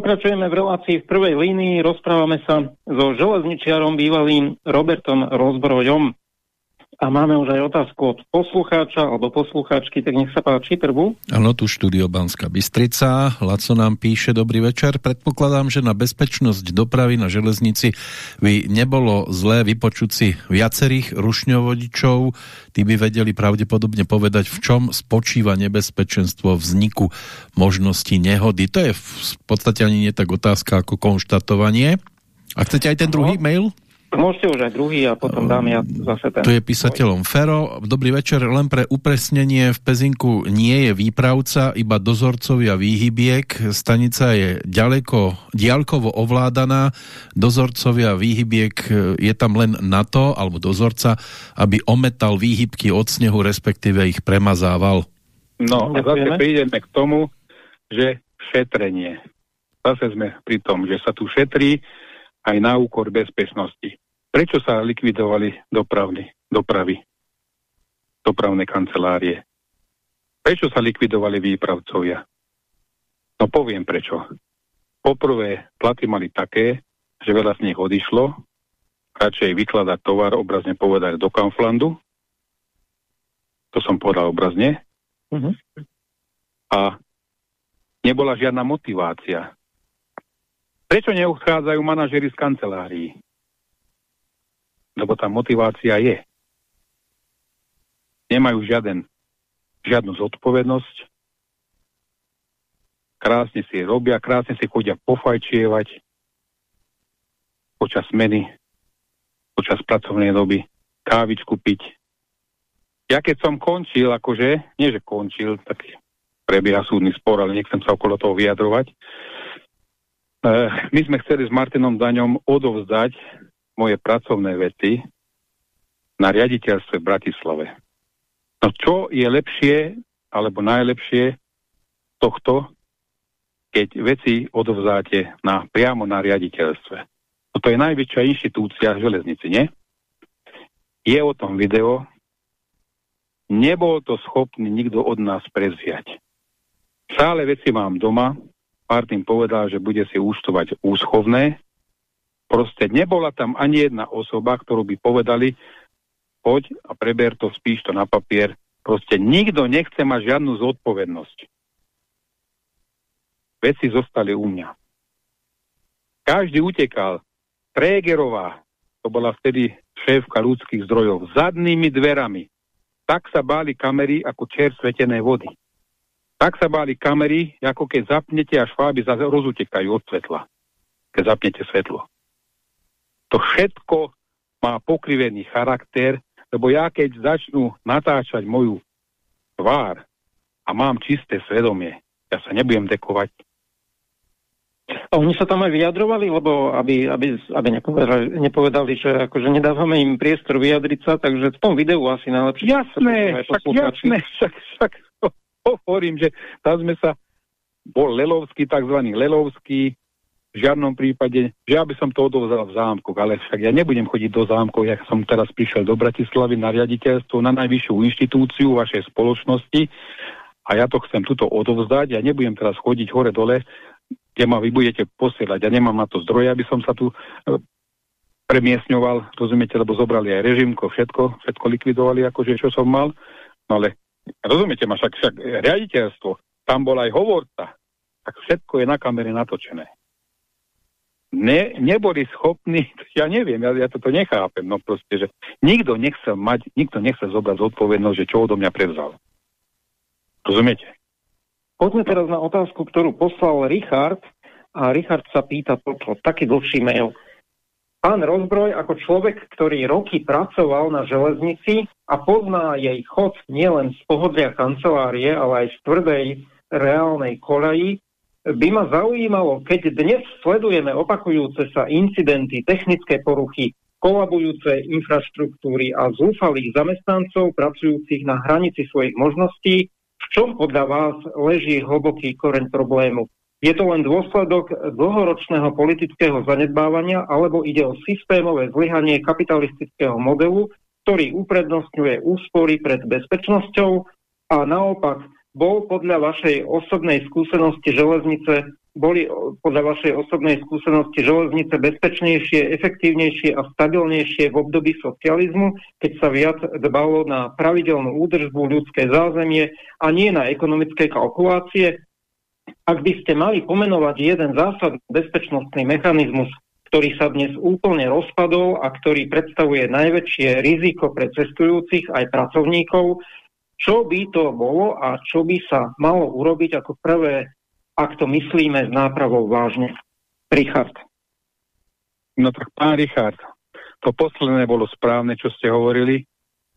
Pokračujeme v relácii v prvej línii, rozprávame sa so železničiarom bývalým Robertom Rozbrojom. A máme už aj otázku od poslucháča alebo poslucháčky, tak nech sa páči prvú. Áno, tu štúdio Banská Bystrica. Laco nám píše, dobrý večer. Predpokladám, že na bezpečnosť dopravy na železnici by nebolo zlé vypočuť si viacerých rušňovodičov. Tí by vedeli pravdepodobne povedať, v čom spočíva nebezpečenstvo vzniku možnosti nehody. To je v podstate ani nie tak otázka ako konštatovanie. A chcete aj ten druhý mail? Môžete už aj druhý a potom dám ja zase ten. Tu je písateľom Fero. Dobrý večer, len pre upresnenie v Pezinku nie je výpravca, iba dozorcovia výhybiek. Stanica je ďaleko, diaľkovo ovládaná. Dozorcovia výhybiek je tam len na to, alebo dozorca, aby ometal výhybky od snehu, respektíve ich premazával. No a zase prídeme k tomu, že šetrenie. Zase sme pri tom, že sa tu šetrí aj na úkor bezpečnosti. Prečo sa likvidovali dopravny, dopravy, dopravné kancelárie? Prečo sa likvidovali výpravcovia? No poviem prečo. Poprvé, platy mali také, že veľa z nich odišlo, radšej vykladať tovar, obrazne povedať, do Kauflandu. To som povedal obrazne. Mhm. A nebola žiadna motivácia Prečo neodchádzajú manažery z kancelárií? Lebo tá motivácia je. Nemajú žiaden, žiadnu zodpovednosť. Krásne si robia, krásne si chodia pofajčievať počas smeny, počas pracovnej doby, kávičku piť. Ja keď som končil, akože, nie že končil, tak prebieha súdny spor, ale nechcem sa okolo toho vyjadrovať, my sme chceli s Martinom Daňom odovzdať moje pracovné vety na riaditeľstve v Bratislave. No čo je lepšie, alebo najlepšie tohto, keď veci odovzdáte na, priamo na riaditeľstve. No to je najväčšia inštitúcia v železnici, nie? Je o tom video. Nebol to schopný nikto od nás prezviať. Stále veci mám doma, Martin povedal, že bude si účtovať úschovné. Proste nebola tam ani jedna osoba, ktorú by povedali, poď a preber to, spíš to na papier. Proste nikto nechce mať žiadnu zodpovednosť. Veci zostali u mňa. Každý utekal. Trégerová, to bola vtedy šéfka ľudských zdrojov, zadnými dverami. Tak sa báli kamery ako čersvetené vody. Tak sa báli kamery, ako keď zapnete a šváby rozutekajú od svetla. Keď zapnete svetlo. To všetko má pokrivený charakter, lebo ja keď začnú natáčať moju tvár a mám čisté svedomie, ja sa nebudem dekovať. A oni sa tam aj vyjadrovali, lebo aby, aby, aby nepovedali, nepovedali, že akože nedávame im priestor vyjadriť sa, takže v tom videu asi najlepšie. Jasné, však jasné, však, však hovorím, že tam sme sa, bol Lelovský, tzv. Lelovský, v žiadnom prípade, že ja by som to odovzal v zámkoch, ale však ja nebudem chodiť do zámkov, ja som teraz prišiel do Bratislavy na riaditeľstvo, na najvyššiu inštitúciu vašej spoločnosti a ja to chcem tuto odovzdať, ja nebudem teraz chodiť hore-dole, kde ma vy budete posielať, ja nemám na to zdroje, aby som sa tu e, premiesňoval, rozumiete, lebo zobrali aj režimko, všetko, všetko likvidovali, akože čo som mal, no ale Rozumiete ma, však, však riaditeľstvo, tam bol aj hovorca, tak všetko je na kamere natočené. Ne, neboli schopní, ja neviem, ja, ja toto nechápem, no proste, že nikto nechcel mať, nikto nechcel zobrať zodpovednosť, že čo odo mňa prevzal. Rozumiete? Poďme teraz na otázku, ktorú poslal Richard a Richard sa pýta toto, taký dlhší mail. Pán Rozbroj ako človek, ktorý roky pracoval na železnici a pozná jej chod nielen z pohodlia kancelárie, ale aj z tvrdej reálnej kolaji, by ma zaujímalo, keď dnes sledujeme opakujúce sa incidenty, technické poruchy, kolabujúce infraštruktúry a zúfalých zamestnancov pracujúcich na hranici svojich možností, v čom podľa vás leží hlboký koreň problému? Je to len dôsledok dlhoročného politického zanedbávania alebo ide o systémové zlyhanie kapitalistického modelu, ktorý uprednostňuje úspory pred bezpečnosťou a naopak bol podľa vašej osobnej skúsenosti železnice boli podľa vašej osobnej skúsenosti železnice bezpečnejšie, efektívnejšie a stabilnejšie v období socializmu, keď sa viac dbalo na pravidelnú údržbu, ľudské zázemie a nie na ekonomické kalkulácie? Ak by ste mali pomenovať jeden zásad bezpečnostný mechanizmus, ktorý sa dnes úplne rozpadol a ktorý predstavuje najväčšie riziko pre cestujúcich aj pracovníkov, čo by to bolo a čo by sa malo urobiť ako prvé ak to myslíme s nápravou vážne. Richard. No tak pán Richard, to posledné bolo správne, čo ste hovorili.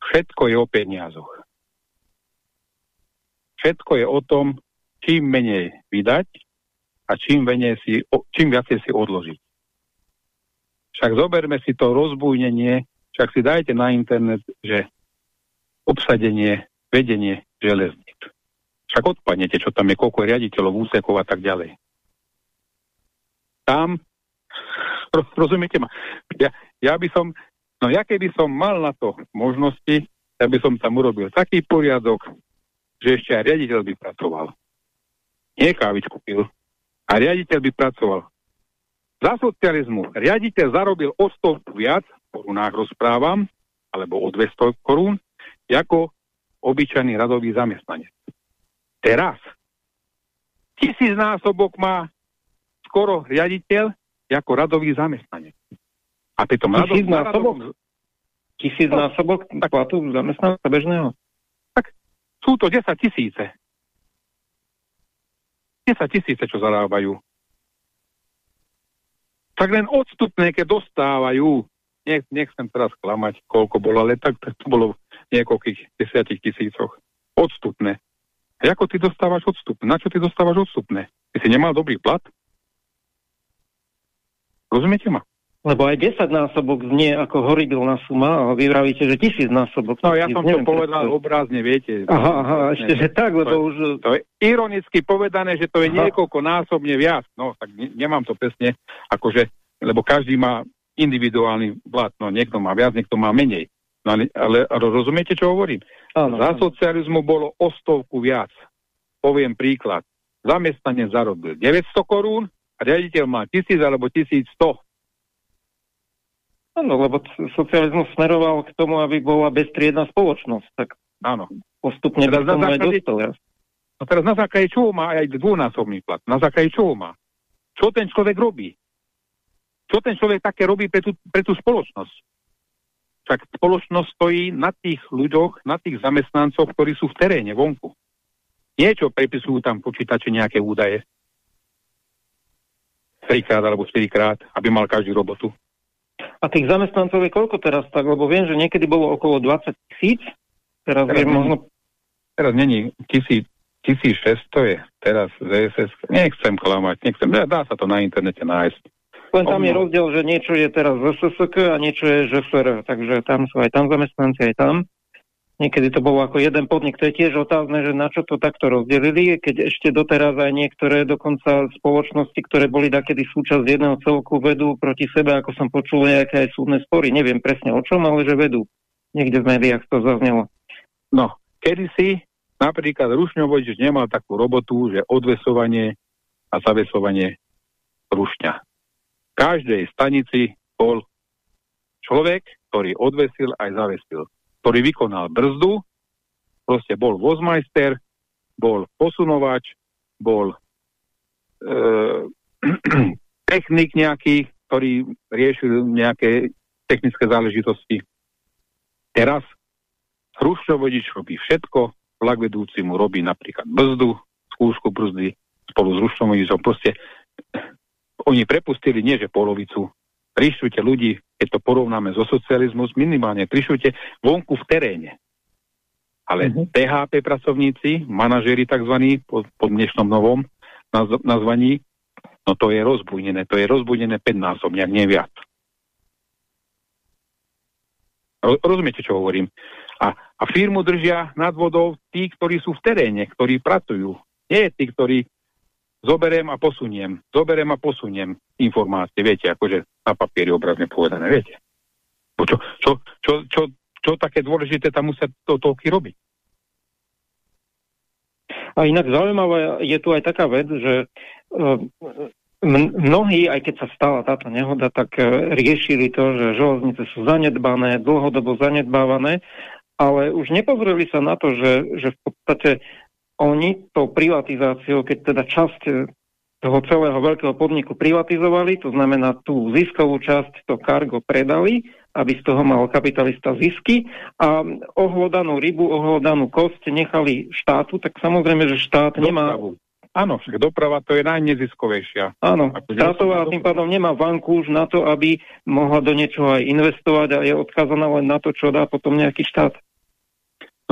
Všetko je o peniazoch. Všetko je o tom, čím menej vydať a čím, menej si, čím viacej si odložiť. Však zoberme si to rozbújnenie, však si dajte na internet, že obsadenie, vedenie železníc. Však odpadnete, čo tam je, koľko riaditeľov, úsekov a tak ďalej. Tam, ro, rozumiete ma, ja, ja by som, no ja keby som mal na to možnosti, ja by som tam urobil taký poriadok, že ešte aj riaditeľ by pracoval. Nie kávičku pil. A riaditeľ by pracoval. Za socializmu riaditeľ zarobil o 100 viac, korunách rozprávam, alebo o 200 korún, ako obyčajný radový zamestnanec. Teraz tisíc násobok má skoro riaditeľ ako radový zamestnanec. A pritom tisíc násobok? Tisíc no, platu zamestnanca bežného? Tak sú to 10 tisíce. 10 tisíce, čo zarábajú. Tak len odstupné, keď dostávajú, nech, nechcem teraz klamať, koľko bolo, ale tak, tak to bolo v niekoľkých desiatich tisícoch. Odstupné. A ako ty dostávaš odstupné? Na čo ty dostávaš odstupné? Ty si nemal dobrý plat? Rozumiete ma? Lebo aj 10 násobok znie ako horibilná suma a vy vravíte, že tisíc násobok. No ja som to povedal predstav... obrázne, viete. Aha, aha, ešte, že tak, lebo to, už... To je ironicky povedané, že to je aha. niekoľko násobne viac. No, tak ne, nemám to presne, akože, lebo každý má individuálny plat, no niekto má viac, niekto má menej. No, ale, ale rozumiete, čo hovorím? Áno, Za socializmu bolo o stovku viac. Poviem príklad. Zamestnanie zarobil 900 korún a riaditeľ má 1000 alebo 1100. Áno, lebo socializmus smeroval k tomu, aby bola beztriedna spoločnosť. Tak Áno. Postupne teraz na základe, aj dostal, ja. No teraz na základe čoho má aj dvojnásobný plat? Na základe čoho má? Čo ten človek robí? Čo ten človek také robí pre tú, pre tú spoločnosť? Však spoločnosť stojí na tých ľuďoch, na tých zamestnancoch, ktorí sú v teréne, vonku. Niečo prepisujú tam počítače nejaké údaje. Trikrát alebo štyrikrát, aby mal každý robotu. A tých zamestnancov je koľko teraz tak? Lebo viem, že niekedy bolo okolo 20 tisíc. Teraz, teraz, je možno... teraz není tisíc, 1600 je teraz ZSS. Nechcem klamať, nechcem. Dá sa to na internete nájsť. Len tam je rozdiel, že niečo je teraz ZSSK a niečo je ŽFR, takže tam sú aj tam zamestnanci, aj tam. Niekedy to bolo ako jeden podnik. To je tiež otázne, že na čo to takto rozdelili, keď ešte doteraz aj niektoré dokonca spoločnosti, ktoré boli takedy súčasť jedného celku, vedú proti sebe, ako som počul, nejaké aj súdne spory. Neviem presne o čom, ale že vedú. Niekde v médiách to zaznelo. No, kedysi napríklad rušňovodič nemal takú robotu, že odvesovanie a zavesovanie rušňa každej stanici bol človek, ktorý odvesil aj zavesil, ktorý vykonal brzdu, proste bol vozmajster, bol posunovač, bol e, technik nejaký, ktorý riešil nejaké technické záležitosti. Teraz rušňovodič robí všetko, vlak vedúci mu robí napríklad brzdu, skúšku brzdy spolu s rušňovodičom. Proste oni prepustili nie že polovicu, trišujte ľudí, keď to porovnáme so socializmus, minimálne trišujte vonku v teréne. Ale Mhm. THP pracovníci, manažéri tzv. po, po dnešnom novom naz- nazvaní, no to je rozbujnené. To je rozbujnené 5 násobne, ak nie viac. Ro- rozumiete, čo hovorím? A, a firmu držia nad vodou tí, ktorí sú v teréne, ktorí pracujú. Nie tí, ktorí zoberiem a posuniem, zoberiem a posuniem informácie, viete, akože na papieri obrazne povedané, viete. Bo čo, čo, čo, čo, čo také dôležité tam musia to toľky robiť? A inak zaujímavé je tu aj taká vec, že eh, mnohí, aj keď sa stala táto nehoda, tak eh, riešili to, že železnice sú zanedbané, dlhodobo zanedbávané, ale už nepozreli sa na to, že, že v podstate oni tou privatizáciou, keď teda časť eh, toho celého veľkého podniku privatizovali, to znamená tú ziskovú časť, to kargo predali, aby z toho mal kapitalista zisky a ohlodanú rybu, ohlodanú kosť nechali štátu, tak samozrejme, že štát nemá... Dopravu. Áno, však doprava to je najneziskovejšia. Áno, Akože štátová tým pádom nemá vanku už na to, aby mohla do niečoho aj investovať a je odkázaná len na to, čo dá potom nejaký štát.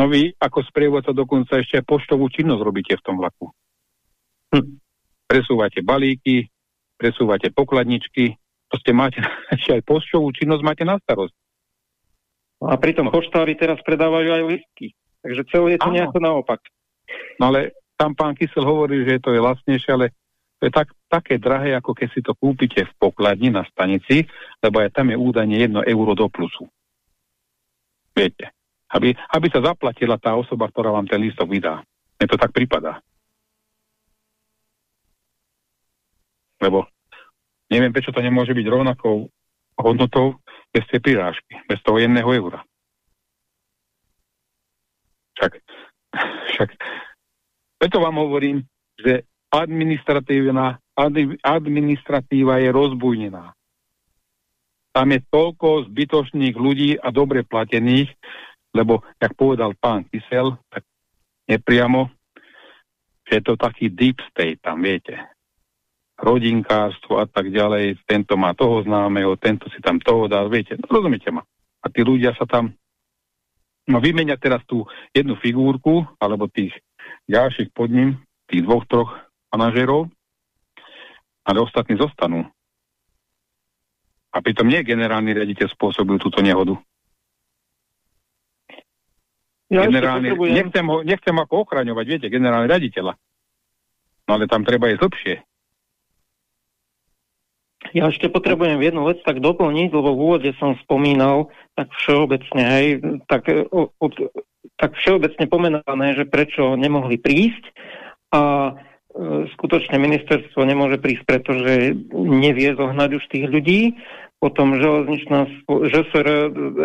No vy ako sprievodca dokonca ešte aj poštovú činnosť robíte v tom vlaku. Hm. Presúvate balíky, presúvate pokladničky, to ste máte, ešte aj poštovú činnosť máte na starosť. A pritom poštári teraz predávajú aj listky. Takže celé je to Áno. nejako naopak. No ale tam pán Kysel hovorí, že to je lacnejšie, ale to je tak, také drahé, ako keď si to kúpite v pokladni na stanici, lebo aj tam je údajne 1 euro do plusu. Viete. Aby, aby sa zaplatila tá osoba, ktorá vám ten lístok vydá. Mne to tak prípada. Lebo neviem, prečo to nemôže byť rovnakou hodnotou bez tej prirážky, bez toho jedného eura. Však, však preto vám hovorím, že administratívna, admi- administratíva je rozbujnená. Tam je toľko zbytočných ľudí a dobre platených, lebo, jak povedal pán Kysel, tak nepriamo, že je to taký deep state tam, viete. Rodinkárstvo a tak ďalej, tento má toho známeho, tento si tam toho dá, viete, no, rozumiete ma. A tí ľudia sa tam no, vymenia teraz tú jednu figúrku, alebo tých ďalších pod ním, tých dvoch, troch manažerov, ale ostatní zostanú. A pritom nie generálny riaditeľ spôsobil túto nehodu. Ja generálny, nechcem, ho, nechcem ako ochraňovať, viete, generálny riaditeľa. No ale tam treba ísť hlbšie. Ja ešte potrebujem jednu vec tak doplniť, lebo v úvode som spomínal tak všeobecne, hej, tak, e, o, tak všeobecne pomenované, že prečo nemohli prísť a e, skutočne ministerstvo nemôže prísť, pretože nevie zohnať už tých ľudí. Potom železničná, ŽSR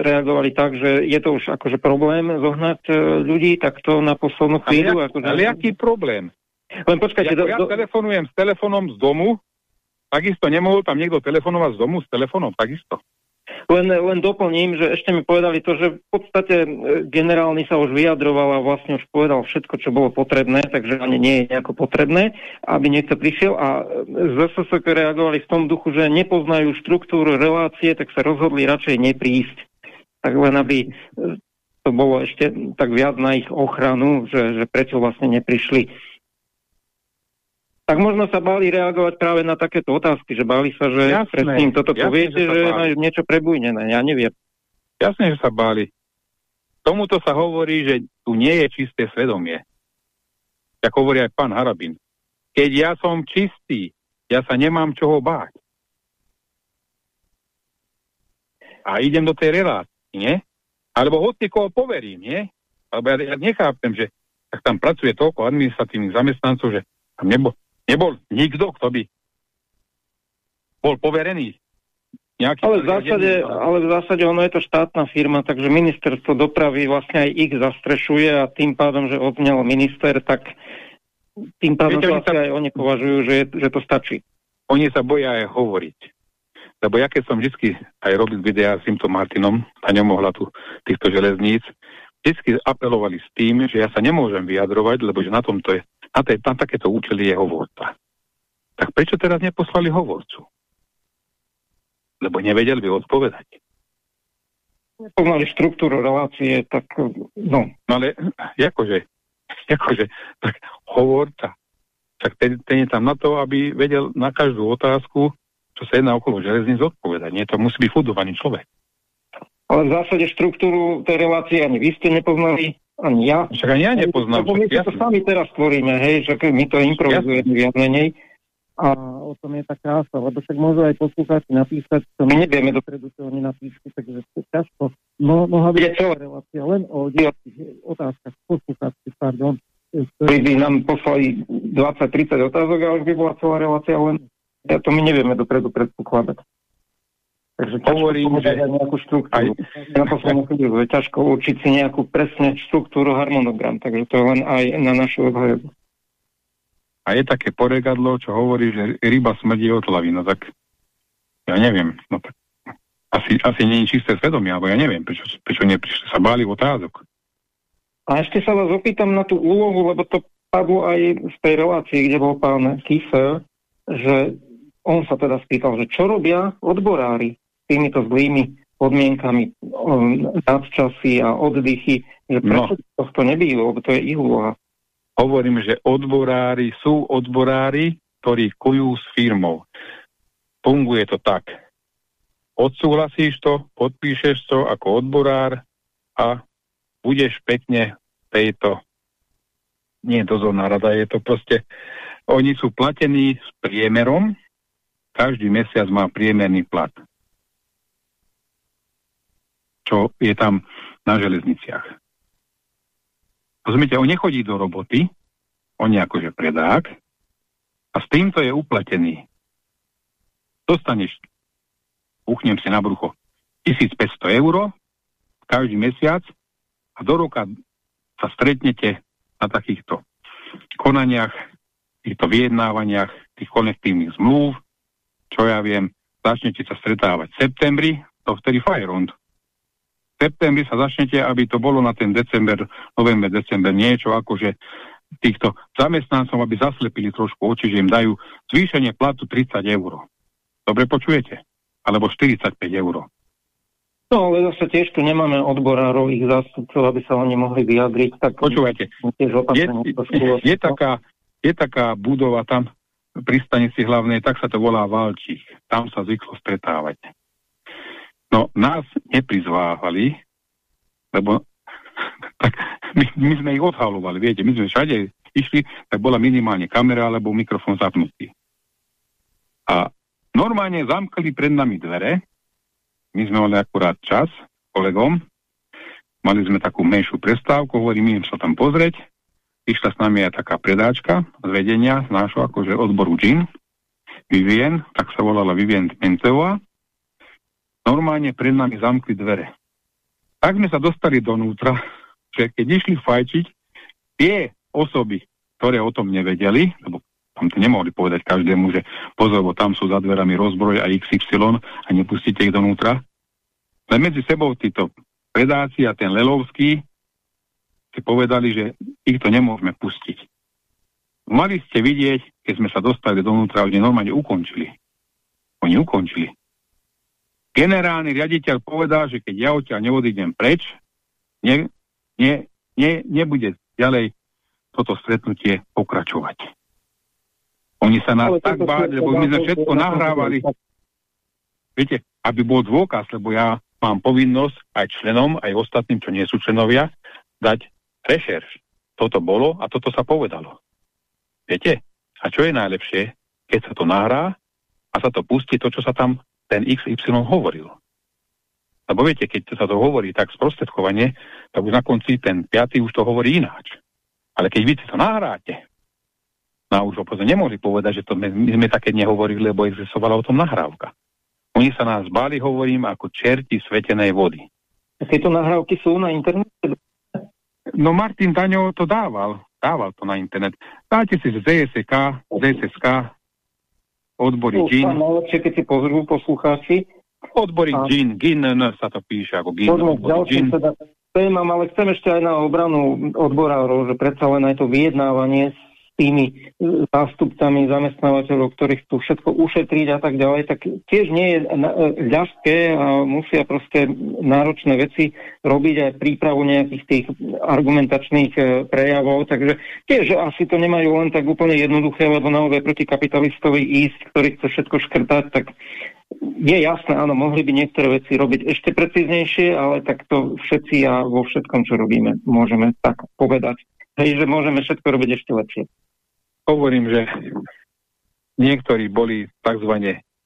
reagovali tak, že je to už akože problém zohnať e, ľudí takto na poslednú Ale, chvíľu. jak, akože... ale aký problém? Len počkajte, Ja, do, ja telefonujem s telefónom z domu, takisto nemohol tam niekto telefonovať z domu s telefónom, takisto. Len, len doplním, že ešte mi povedali to, že v podstate e, generálny sa už vyjadroval a vlastne už povedal všetko, čo bolo potrebné, takže ani nie je nejako potrebné, aby niekto prišiel a z SSK reagovali v tom duchu, že nepoznajú štruktúru relácie, tak sa rozhodli radšej neprísť. Tak len aby e, to bolo ešte tak viac na ich ochranu, že, že prečo vlastne neprišli. Tak možno sa báli reagovať práve na takéto otázky, že báli sa, že Jasné, presne im toto jasné, poviete, že že majú niečo prebujnené, ja neviem. Jasne, že sa báli. Tomuto sa hovorí, že tu nie je čisté svedomie. Tak hovorí aj pán Harabin. Keď ja som čistý, ja sa nemám čoho báť. A idem do tej relácie, nie? Alebo hoci koho poverím, nie? Alebo ja, ja nechápem, že tak tam pracuje toľko administratívnych zamestnancov, že tam nebol, nebol nikto, kto by bol poverený. Ale v, zásade, ale v zásade ono je to štátna firma, takže ministerstvo dopravy vlastne aj ich zastrešuje a tým pádom, že odňal minister, tak tým pádom Viete, asi sa- aj oni považujú, že, že to stačí. oni sa boja aj hovoriť. Lebo ja keď som vždy aj robil videá s týmto Martinom a nemohla tu týchto železníc, vždy apelovali s tým, že ja sa nemôžem vyjadrovať, lebo že na tomto je, na, tej, na takéto účely je hovorca. Tak prečo teraz neposlali hovorcu? Lebo nevedel by odpovedať. Poznali štruktúru relácie, tak no. No ale akože, akože, tak hovor sa. Tak ten, ten je tam na to, aby vedel na každú otázku, čo sa jedná okolo železníc odpovedať. Nie, to musí byť fudovaný človek. Ale v zásade štruktúru tej relácie ani vy ste nepoznali, ani ja. Však ani ja nepoznám. Lebo my si to sami teraz tvoríme, hej, že my to improvizujeme viac menej. A o tom je tá krása, lebo však môžu aj poslucháči napísať, to my nevieme dopredu, čo oni napíšu, takže to je ťažko. No, mohla byť celá relácia len o diváckých otázkach, poslucháčských, pardon, ktorí by nám poslali 20-30 otázok, ale už by bola celá relácia len, ja to my nevieme dopredu predpokladať. Takže Hovorím, že aj nejakú štruktúru. Na poslednú chvíľu je ťažko určiť si nejakú presne štruktúru harmonogram, takže to je len aj na našu obhajobu. A je také poregadlo, čo hovorí, že ryba smrdí od hlavy. No tak ja neviem. No tak asi, asi nie je čisté svedomie, alebo ja neviem, prečo, prečo neprišli sa báli otázok. A ešte sa vás opýtam na tú úlohu, lebo to padlo aj z tej relácii, kde bol pán Kiefer, že on sa teda spýtal, že čo robia odborári týmito zlými podmienkami um, nadčasy a oddychy, že No. prečo tohto nebýlo, lebo to je ich úloha. Hovorím, že odborári sú odborári, ktorí kujú s firmou. Funguje to tak. Odsúhlasíš to, podpíšeš to ako odborár a budeš pekne tejto nie dozorná rada, je to proste oni sú platení s priemerom, každý mesiac má priemerný plat. Čo je tam na železniciach. Rozumiete, on nechodí do roboty, on je akože predák a s týmto je uplatený. Dostaneš, uchnem si na brucho, 1500 eur každý mesiac a do roka sa stretnete na takýchto konaniach, týchto vyjednávaniach, tých kolektívnych zmluv, čo ja viem, začnete sa stretávať v septembri, to vtedy Fajrond. Septembri sa začnete, aby to bolo na ten december, november, december, niečo akože týchto zamestnancom, aby zaslepili trošku oči, že im dajú zvýšenie platu 30 eur. Dobre počujete? Alebo 45 eur. No ale zase tiež tu nemáme odborárov, ich zástupcov, aby sa oni mohli vyjadriť. Tak Počúvajte, je, je, taká, je taká budova tam pri stanici hlavnej, tak sa to volá Valčík. Tam sa zvyklo stretávať. No, nás neprizvávali, lebo tak my, my sme ich odhalovali, viete, my sme všade išli, tak bola minimálne kamera alebo mikrofón zapnutý. A normálne zamkli pred nami dvere, my sme mali akurát čas kolegom, mali sme takú menšiu prestávku, hovorím, idem sa tam pozrieť, išla s nami aj taká predáčka z vedenia, z nášho akože odboru GIN, Vivien, tak sa volala Vivien Menteová, normálne pred nami zamkli dvere. Tak sme sa dostali donútra, že keď išli fajčiť, tie osoby, ktoré o tom nevedeli, lebo tam to nemohli povedať každému, že pozor, bo tam sú za dverami rozbroj a XY a nepustíte ich donútra. Len medzi sebou títo predáci a ten Lelovský si povedali, že ich to nemôžeme pustiť. Mali ste vidieť, keď sme sa dostali donútra, oni normálne ukončili. Oni ukončili. Generálny riaditeľ povedal, že keď ja odtiaľ neodídem preč, ne, ne, ne, nebude ďalej toto stretnutie pokračovať. Oni sa nás Ale tak báli, lebo my sme všetko nahrávali. Viete, aby bol dôkaz, lebo ja mám povinnosť aj členom, aj ostatným, čo nie sú členovia, dať rešerš. Toto bolo a toto sa povedalo. Viete? A čo je najlepšie? Keď sa to nahrá a sa to pustí to, čo sa tam ten XY hovoril. Lebo viete, keď sa to hovorí tak sprostredkovanie, tak už na konci ten piatý už to hovorí ináč. Ale keď vy si to nahráte, no už potom nemohli povedať, že to my, my sme také nehovorili, lebo existovala o tom nahrávka. Oni sa nás báli, hovorím, ako čerti svetenej vody. Tieto nahrávky sú na internete? No Martin Daňo to dával, dával to na internet. Dáte si z ZSK, ZSK, odbory najlepšie, keď si pozrú poslucháči. odbory A- GIN, GIN sa to píše ako GIN, Poďme k ďalším teda témam, ale chcem ešte aj na obranu odborárov, že predsa len aj to vyjednávanie tými e, zástupcami zamestnávateľov, ktorí chcú všetko ušetriť a tak ďalej, tak tiež nie je e, ľahké a musia proste náročné veci robiť aj prípravu nejakých tých argumentačných e, prejavov, takže tiež asi to nemajú len tak úplne jednoduché, lebo naozaj proti kapitalistovi ísť, ktorý chce všetko škrtať, tak je jasné, áno, mohli by niektoré veci robiť ešte precíznejšie, ale tak to všetci a vo všetkom, čo robíme, môžeme tak povedať. Hej, že môžeme všetko robiť ešte lepšie. Hovorím, že niektorí boli tzv.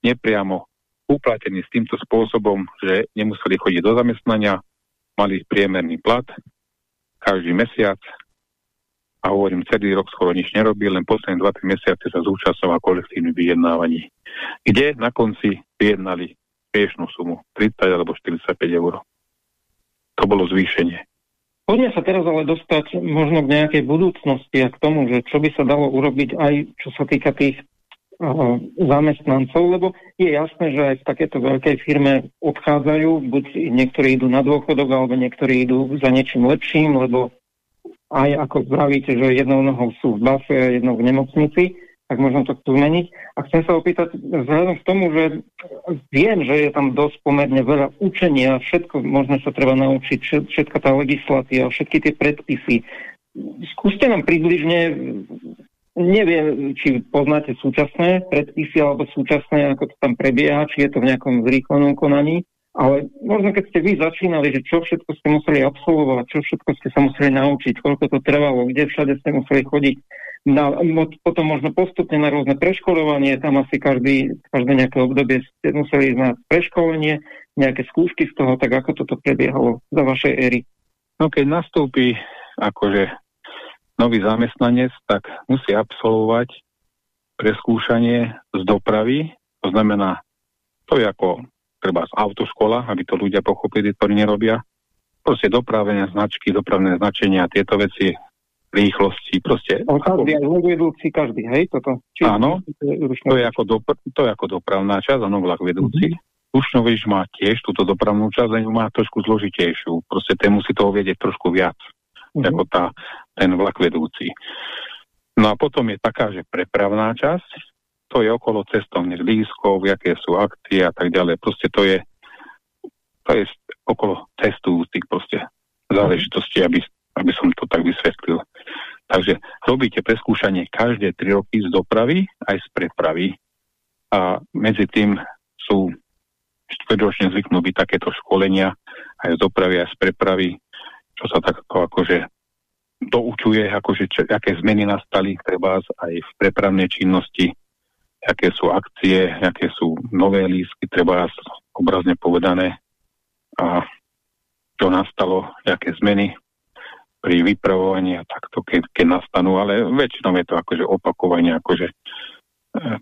nepriamo uplatení s týmto spôsobom, že nemuseli chodiť do zamestnania, mali priemerný plat každý mesiac a hovorím, celý rok skoro nič nerobil, len posledné 2 mesiace sa zúčastnoval kolektívny vyjednávaní, kde na konci vyjednali smiešnú sumu 30 alebo 45 eur. To bolo zvýšenie. Poďme sa teraz ale dostať možno k nejakej budúcnosti a k tomu, že čo by sa dalo urobiť aj čo sa týka tých zamestnancov, lebo je jasné, že aj v takéto veľkej firme odchádzajú, buď niektorí idú na dôchodok, alebo niektorí idú za niečím lepším, lebo aj ako vravíte, že jednou nohou sú v base a jednou v nemocnici, tak možno to chcú zmeniť. A chcem sa opýtať, vzhľadom k tomu, že viem, že je tam dosť pomerne veľa učenia, všetko možno sa treba naučiť, všetka tá legislatíva, všetky tie predpisy. Skúste nám približne, neviem, či poznáte súčasné predpisy alebo súčasné, ako to tam prebieha, či je to v nejakom zrýchlenom konaní, ale možno keď ste vy začínali, že čo všetko ste museli absolvovať, čo všetko ste sa museli naučiť, koľko to trvalo, kde všade ste museli chodiť, na, potom možno postupne na rôzne preškolovanie, tam asi každý, každé nejaké obdobie ste museli ísť na preškolenie, nejaké skúšky z toho, tak ako toto prebiehalo za vašej éry? No keď nastúpi akože nový zamestnanec, tak musí absolvovať preskúšanie z dopravy, to znamená, to je ako treba z autoškola, aby to ľudia pochopili, ktorí nerobia. Proste dopravné značky, dopravné značenia, tieto veci rýchlosti, proste. Každý, ako... aj vedúci, každý, hej, toto? Či áno, to je, ako dopr to je ako dopravná časť, áno, vlak vedúci. Mm -hmm. Rušňovič má tiež túto dopravnú časť, len má trošku zložitejšiu. Proste ten musí toho vedieť trošku viac, mm -hmm. ako tá, ten vlak vedúci. No a potom je taká, že prepravná časť, to je okolo cestovných lískov, aké sú akcie a tak ďalej. Proste to je, to je okolo cestujúcich proste záležitosti, aby aby som to tak vysvetlil. Takže robíte preskúšanie každé tri roky z dopravy aj z prepravy a medzi tým sú štvrťročne zvyknú byť takéto školenia aj z dopravy, aj z prepravy, čo sa takto akože doučuje, akože čo, aké zmeny nastali treba aj v prepravnej činnosti, aké sú akcie, aké sú nové lístky, treba obrazne povedané a čo nastalo, aké zmeny pri vypravovaní a takto, keď, keď nastanú, ale väčšinou je to akože opakovanie akože e,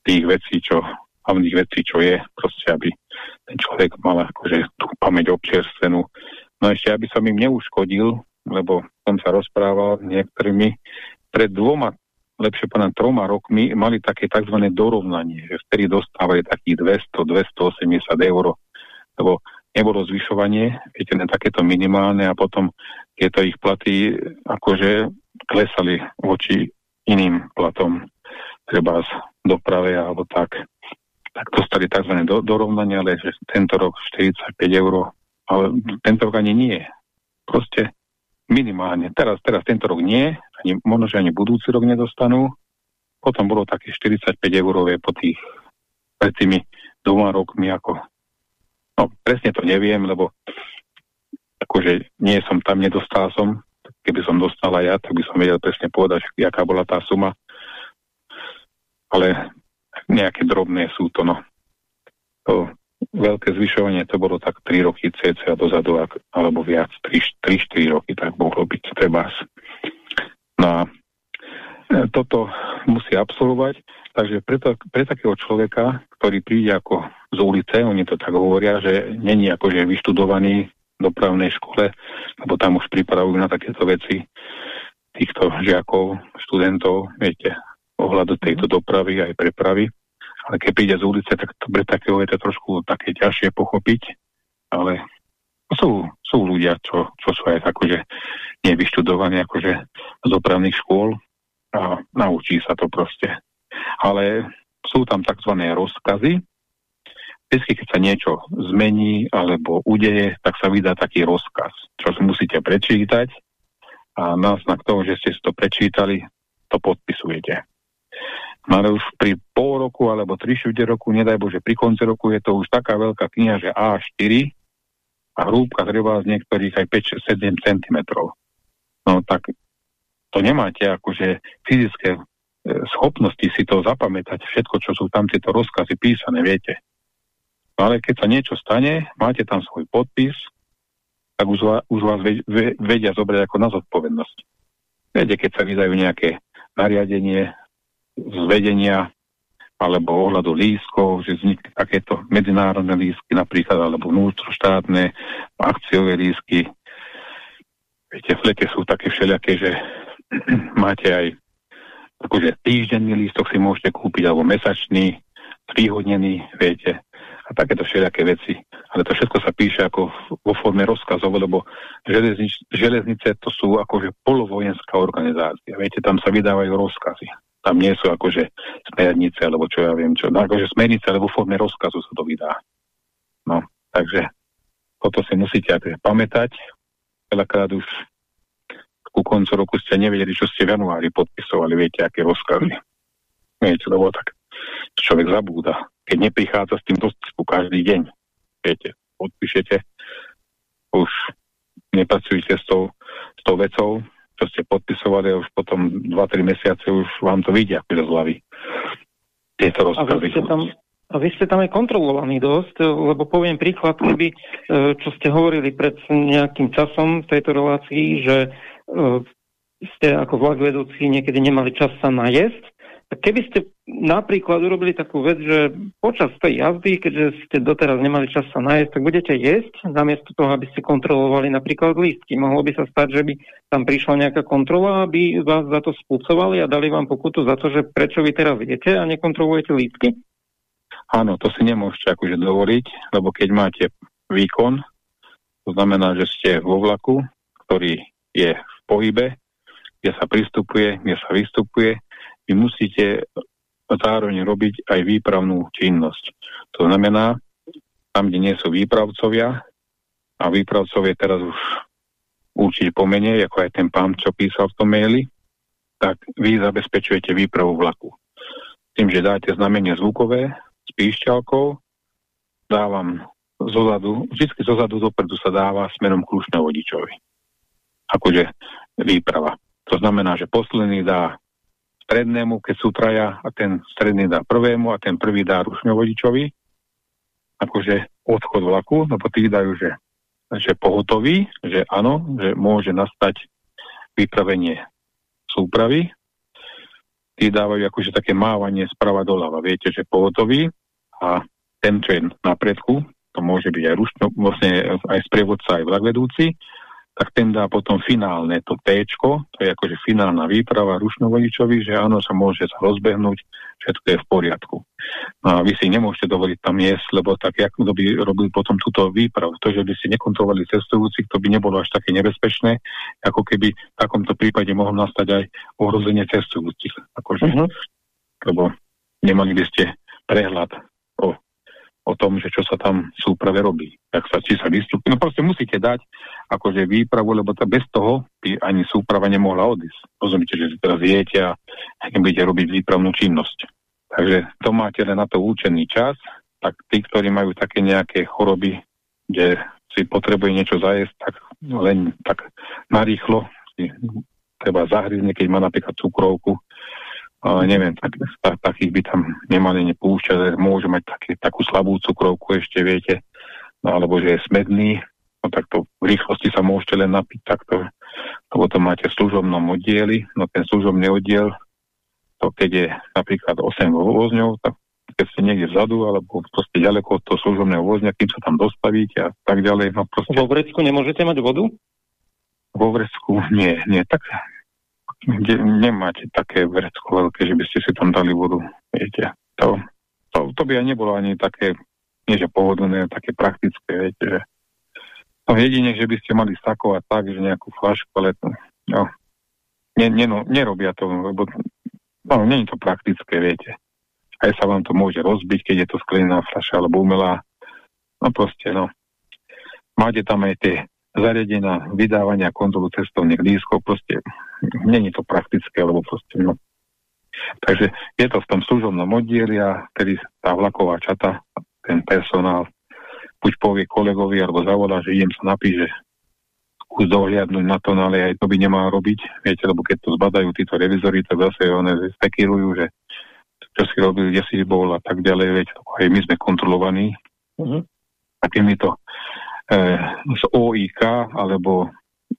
tých vecí, čo hlavných vecí, čo je, proste, aby ten človek mal akože tú pamäť občerstvenú. No ešte, aby som im neuškodil, lebo som sa rozprával s niektorými, pred dvoma, lepšie povedať troma rokmi, mali také tzv. dorovnanie, že vtedy dostávali takých 200-280 eur, lebo nebolo zvyšovanie, viete, len takéto minimálne a potom tieto ich platy akože klesali voči iným platom, treba z doprave alebo tak. Tak dostali tzv. Do, dorovnanie, ale že tento rok 45 eur, ale tento rok ani nie. Proste minimálne. Teraz, teraz tento rok nie, ani, možno, že ani budúci rok nedostanú. Potom bolo také 45 eurové po tých pred tými dvoma rokmi ako No, presne to neviem, lebo akože nie som tam, nedostal som. Keby som dostal aj ja, tak by som vedel presne povedať, aká bola tá suma. Ale nejaké drobné sú to, no. To veľké zvyšovanie, to bolo tak 3 roky cca dozadu, alebo viac, 3-4 roky, tak mohlo byť treba. No a e, toto musí absolvovať, takže pre, to, pre takého človeka, ktorý príde ako z ulice, oni to tak hovoria, že není akože vyštudovaný dopravnej škole, lebo tam už pripravujú na takéto veci týchto žiakov, študentov, viete, ohľadu tejto dopravy aj prepravy. Ale keď príde z ulice, tak to pre takého je to trošku také ťažšie pochopiť, ale sú, sú ľudia, čo, čo sú aj akože nevyštudovaní akože z dopravných škôl, a naučí sa to proste. Ale sú tam tzv. rozkazy. Vždy, keď sa niečo zmení alebo udeje, tak sa vydá taký rozkaz, čo si musíte prečítať a na znak toho, že ste si to prečítali, to podpisujete. Ale už pri pol roku alebo tri šude roku, nedaj Bože, pri konci roku je to už taká veľká kniha, že A4 a hrúbka treba z niektorých aj 5-7 cm. No tak to nemáte akože fyzické e, schopnosti si to zapamätať, všetko, čo sú tam tieto rozkazy písané, viete. No ale keď sa niečo stane, máte tam svoj podpis, tak už, už vás vedia zobrať ako na zodpovednosť. Viete, keď sa vydajú nejaké nariadenie z vedenia alebo ohľadu lískov, že vznikli takéto medzinárodné lísky napríklad, alebo vnútroštátne akciové lísky. Viete, v lete sú také všelijaké, že máte aj akože týždenný lístok si môžete kúpiť, alebo mesačný, príhodnený, viete, a takéto všelijaké veci. Ale to všetko sa píše ako vo forme rozkazov, lebo železnič, železnice to sú akože polovojenská organizácia. Viete, tam sa vydávajú rozkazy tam nie sú akože smernice, alebo čo ja viem čo. No akože smernice, alebo forme rozkazu sa to vydá. No, takže toto si musíte akože pamätať. Veľakrát už ku koncu roku ste nevedeli, čo ste v januári podpisovali, viete, aké rozkazy. Viete, lebo tak človek zabúda. Keď neprichádza s tým do každý deň, viete, podpíšete, už nepracujete s tou, s tou vecou, čo ste podpisovali a už potom 2-3 mesiace už vám to vidia z hlavy. Tieto rozkazy. A vy ste tam, a vy ste tam aj kontrolovaní dosť, lebo poviem príklad, keby, e, čo ste hovorili pred nejakým časom v tejto relácii, že e, ste ako vlak vedúci niekedy nemali čas sa najesť, Keby ste napríklad urobili takú vec, že počas tej jazdy, keďže ste doteraz nemali čas sa najesť, tak budete jesť, namiesto toho, aby ste kontrolovali napríklad lístky. Mohlo by sa stať, že by tam prišla nejaká kontrola, aby vás za to spúcovali a dali vám pokutu za to, že prečo vy teraz jete a nekontrolujete lístky? Áno, to si nemôžete akože dovoliť, lebo keď máte výkon, to znamená, že ste vo vlaku, ktorý je v pohybe, kde sa pristupuje, kde sa vystupuje, vy musíte zároveň robiť aj výpravnú činnosť. To znamená, tam, kde nie sú výpravcovia, a výpravcovie teraz už určite pomenie, ako aj ten pán, čo písal v tom maili, tak vy zabezpečujete výpravu vlaku. Tým, že dáte znamenie zvukové s píšťalkou, dávam zozadu, vždy zozadu dopredu sa dáva smerom k vodičovi. Akože výprava. To znamená, že posledný dá strednému, keď sú traja a ten stredný dá prvému a ten prvý dá rušňovodičovi, akože odchod vlaku, lebo tí dajú, že, že pohotový, že áno, že môže nastať vypravenie súpravy. Tí dávajú akože také mávanie sprava doľava. Viete, že pohotový a ten, čo je na predku, to môže byť aj rušno, vlastne aj sprievodca, aj vlak vedúci, tak ten dá potom finálne to T, to je akože finálna výprava rušnovodičovi, že áno, sa môže sa rozbehnúť, všetko je v poriadku. No a vy si nemôžete dovoliť tam jesť, lebo tak, jak kto by robil potom túto výpravu. To, že by ste nekontrolovali cestujúcich, to by nebolo až také nebezpečné, ako keby v takomto prípade mohlo nastať aj ohrozenie cestujúcich. Akože, uh mhm. -huh. Lebo nemali by ste prehľad o tom, že čo sa tam v súprave robí. Tak sa, či sa vystupí. No proste musíte dať akože výpravu, lebo to bez toho by ani súprava nemohla odísť. Rozumiete, že si teraz viete a nebudete robiť výpravnú činnosť. Takže to máte len na to účený čas, tak tí, ktorí majú také nejaké choroby, kde si potrebuje niečo zajesť, tak len tak narýchlo si treba zahryzne, keď má napríklad cukrovku, ale neviem, tak, tak, takých by tam nemali nepúšťať, môže mať taký, takú slabú cukrovku ešte, viete, no, alebo že je smedný, no tak to v rýchlosti sa môžete len napiť takto, lebo to máte v služobnom oddieli, no ten služobný oddiel, to keď je napríklad 8 vozňov, tak keď ste niekde vzadu, alebo proste ďaleko od toho služobného vozňa, kým sa tam dostavíte a tak ďalej. No proste... Vo vrecku nemôžete mať vodu? Vo vrecku nie, nie. Tak kde nemáte také vrecko veľké, že by ste si tam dali vodu, viete. To, to, to by aj nebolo ani také, nie že pohodlné, také praktické, viete, že no jedine, že by ste mali sakovať tak, že nejakú flašku, ale to, no, ne, ne, nerobia to, lebo no, nie je to praktické, viete. Aj sa vám to môže rozbiť, keď je to sklenená fľaša alebo umelá. No proste, no. Máte tam aj tie zariadenia vydávania kontrolu cestovných lístkov, proste není to praktické, lebo proste, no. Takže je to v tom služobnom oddieli a tedy tá vlaková čata, ten personál, buď povie kolegovi, alebo zavolá, že idem sa napíť, že skús dohliadnúť na to, no ale aj to by nemal robiť, viete, lebo keď to zbadajú títo revizory, tak zase one spekilujú, že čo si robil, kde si bol a tak ďalej, viete, aj my sme kontrolovaní uh-huh. takýmito e, z OIK alebo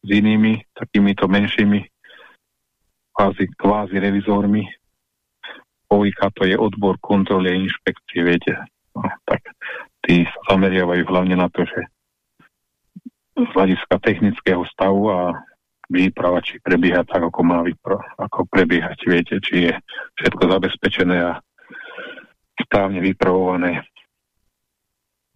s inými takýmito menšími kvázi, kvázi revizormi. OIK to je odbor kontroly a inšpekcie, viete. No, tak tí sa zameriavajú hlavne na to, že z hľadiska technického stavu a výprava, či prebieha tak, ako má vypra- ako prebiehať, viete, či je všetko zabezpečené a správne vypravované.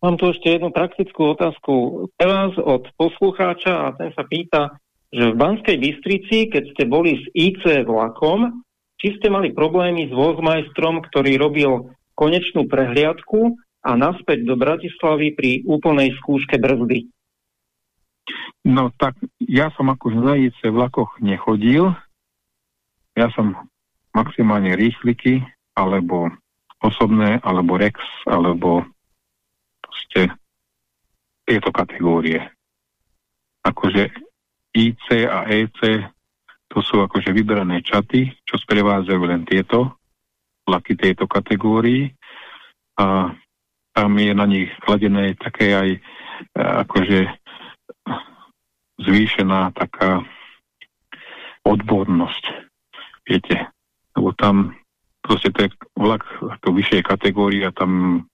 Mám tu ešte jednu praktickú otázku pre vás od poslucháča a ten sa pýta, že v Banskej Bystrici, keď ste boli s IC vlakom, či ste mali problémy s vozmajstrom, ktorý robil konečnú prehliadku a naspäť do Bratislavy pri úplnej skúške brzdy? No tak ja som ako na IC vlakoch nechodil. Ja som maximálne rýchliky, alebo osobné, alebo Rex, alebo proste tieto kategórie. Akože IC a EC to sú akože vyberané čaty, čo sprevádzajú len tieto vlaky tejto kategórii a tam je na nich kladené také aj akože zvýšená taká odbornosť. Viete, lebo tam proste to je vlak ako vyššej kategórie a tam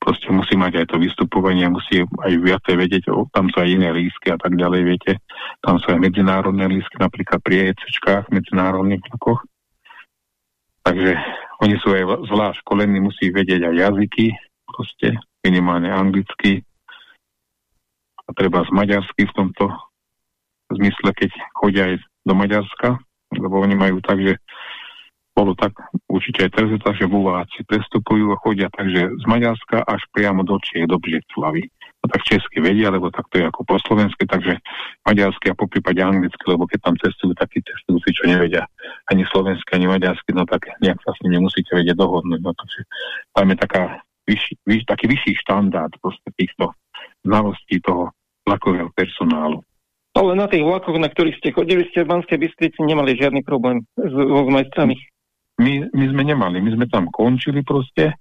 proste musí mať aj to vystupovanie, musí aj viacej vedieť, o, tam sú aj iné lístky a tak ďalej, viete. Tam sú aj medzinárodné lístky, napríklad pri ECčkách, medzinárodných vlakoch. Takže oni sú aj zvlášť školení, musí vedieť aj jazyky, proste minimálne anglicky a treba z maďarsky v tomto zmysle, keď chodia aj do Maďarska, lebo oni majú tak, že bolo tak určite aj teraz, že Buláci prestupujú a chodia takže z Maďarska až priamo do Čiech, do Bžeclavy. No tak česky vedia, lebo tak to je ako po slovensky, takže maďarsky a po prípade anglicky, lebo keď tam cestujú takí cestujúci, čo nevedia ani slovensky, ani maďarsky, no tak nejak sa s nimi nemusíte vedieť dohodnúť. No takže tam je taká vyšší, vyš, taký vyšší štandard proste týchto znalostí toho vlakového personálu. Ale na tých vlakoch, na ktorých ste chodili, ste v Banskej Bystrici nemali žiadny problém s vozmajstrami? My, my sme nemali, my sme tam končili proste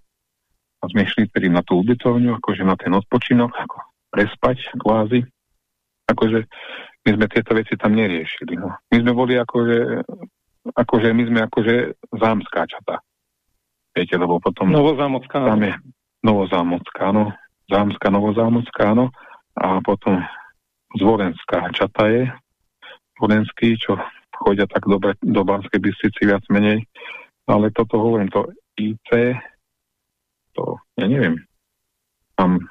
a sme išli tedy na tú ubytovňu, akože na ten odpočinok, ako prespať kvázi. Akože my sme tieto veci tam neriešili. No. My sme boli akože, akože my sme akože zámská čata. Viete, lebo potom... Novozámocká. Tam je Novozámocká, no. Zámska, Novozámocká, no. A potom Zvorenská čata je, Zvorenský, čo chodia tak do, do Banskej Bystrici viac menej, ale toto hovorím, to IC, to, ja neviem, tam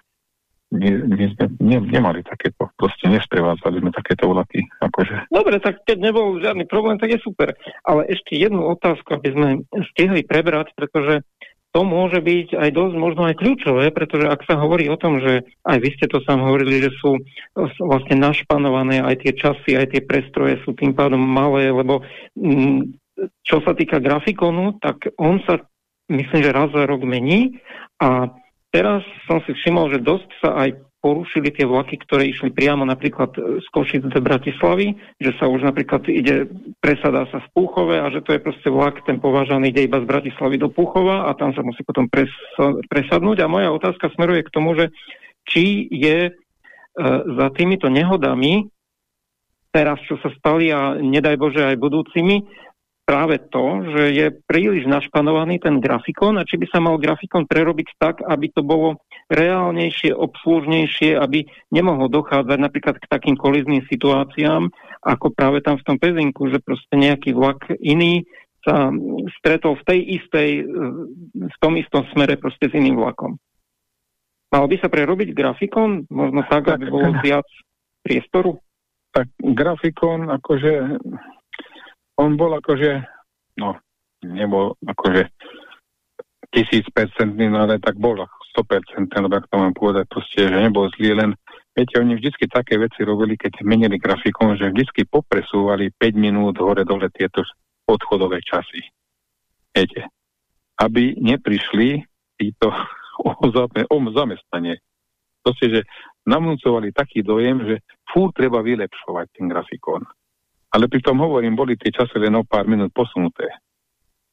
my sme ne, nemali takéto, proste nesprevádzali sme takéto vlaky. Akože. Dobre, tak keď nebol žiadny problém, tak je super. Ale ešte jednu otázku, aby sme stihli prebrať, pretože to môže byť aj dosť možno aj kľúčové, pretože ak sa hovorí o tom, že aj vy ste to sám hovorili, že sú vlastne našpanované aj tie časy, aj tie prestroje sú tým pádom malé, lebo mm, čo sa týka grafikonu, tak on sa myslím, že raz za rok mení a teraz som si všimol, že dosť sa aj porušili tie vlaky, ktoré išli priamo napríklad e, z Košic do Bratislavy, že sa už napríklad ide, presadá sa z Púchove a že to je proste vlak, ten považaný ide iba z Bratislavy do Púchova a tam sa musí potom pres, presadnúť. A moja otázka smeruje k tomu, že či je e, za týmito nehodami teraz, čo sa stali a nedaj Bože aj budúcimi, práve to, že je príliš našpanovaný ten grafikon a či by sa mal grafikon prerobiť tak, aby to bolo reálnejšie, obslužnejšie, aby nemohlo dochádzať napríklad k takým kolizným situáciám, ako práve tam v tom Pezinku, že proste nejaký vlak iný sa stretol v tej istej, v tom istom smere proste s iným vlakom. Mal by sa prerobiť grafikon, možno tak, aby bolo viac priestoru? Tak grafikon, akože on bol akože, no, nebol akože tisíc percentný, no ale tak bol 100%, lebo ak to mám povedať, proste, že nebol zlý, len viete, oni vždycky také veci robili, keď menili grafikom, že vždycky popresúvali 5 minút hore-dole tieto odchodové časy. Viete, aby neprišli títo o, zamestnanie. Proste, že namúcovali taký dojem, že fúr treba vylepšovať ten grafikón. Ale pritom hovorím, boli tie časy len o pár minút posunuté.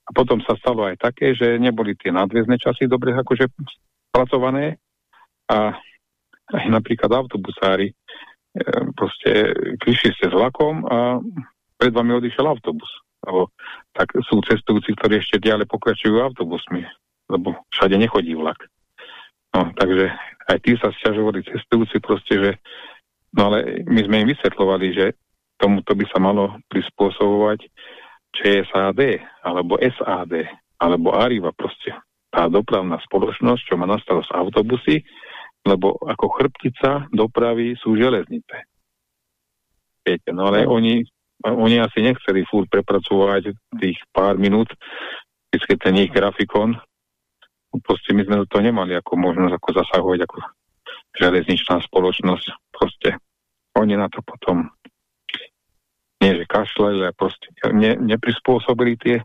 A potom sa stalo aj také, že neboli tie nadväzné časy dobre akože spracované a aj napríklad autobusári e, proste prišli ste s vlakom a pred vami odišiel autobus. Lebo tak sú cestujúci, ktorí ešte ďalej pokračujú autobusmi, lebo všade nechodí vlak. No, takže aj tí sa sťažovali cestujúci proste, že no ale my sme im vysvetlovali, že tomuto by sa malo prispôsobovať ČSAD, alebo SAD, alebo Arriva proste. Tá dopravná spoločnosť, čo má na starosť autobusy, lebo ako chrbtica dopravy sú železnice. Viete, no ale oni, oni asi nechceli furt prepracovať tých pár minút, keď ten ich grafikon, proste my sme to nemali ako možnosť ako zasahovať ako železničná spoločnosť. Proste oni na to potom nie že kašľali, ale proste ne, neprispôsobili tie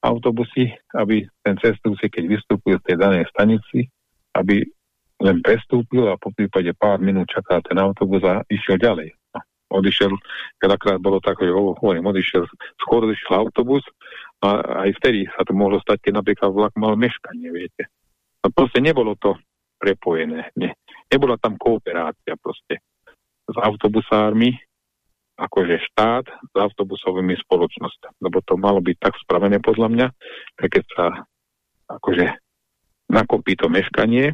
autobusy, aby ten cestujúci, keď vystúpil z tej danej stanici, aby len prestúpil a po prípade pár minút čaká ten autobus a išiel ďalej. No, odišiel, veľakrát bolo tak, že hovorím, odišiel, skôr odišiel autobus a aj vtedy sa to mohlo stať, keď napríklad vlak mal meškanie, viete. No proste nebolo to prepojené, ne, nebola tam kooperácia proste s autobusármi, akože štát s autobusovými spoločnosťami. Lebo to malo byť tak spravené podľa mňa, že keď sa akože nakopí to meškanie,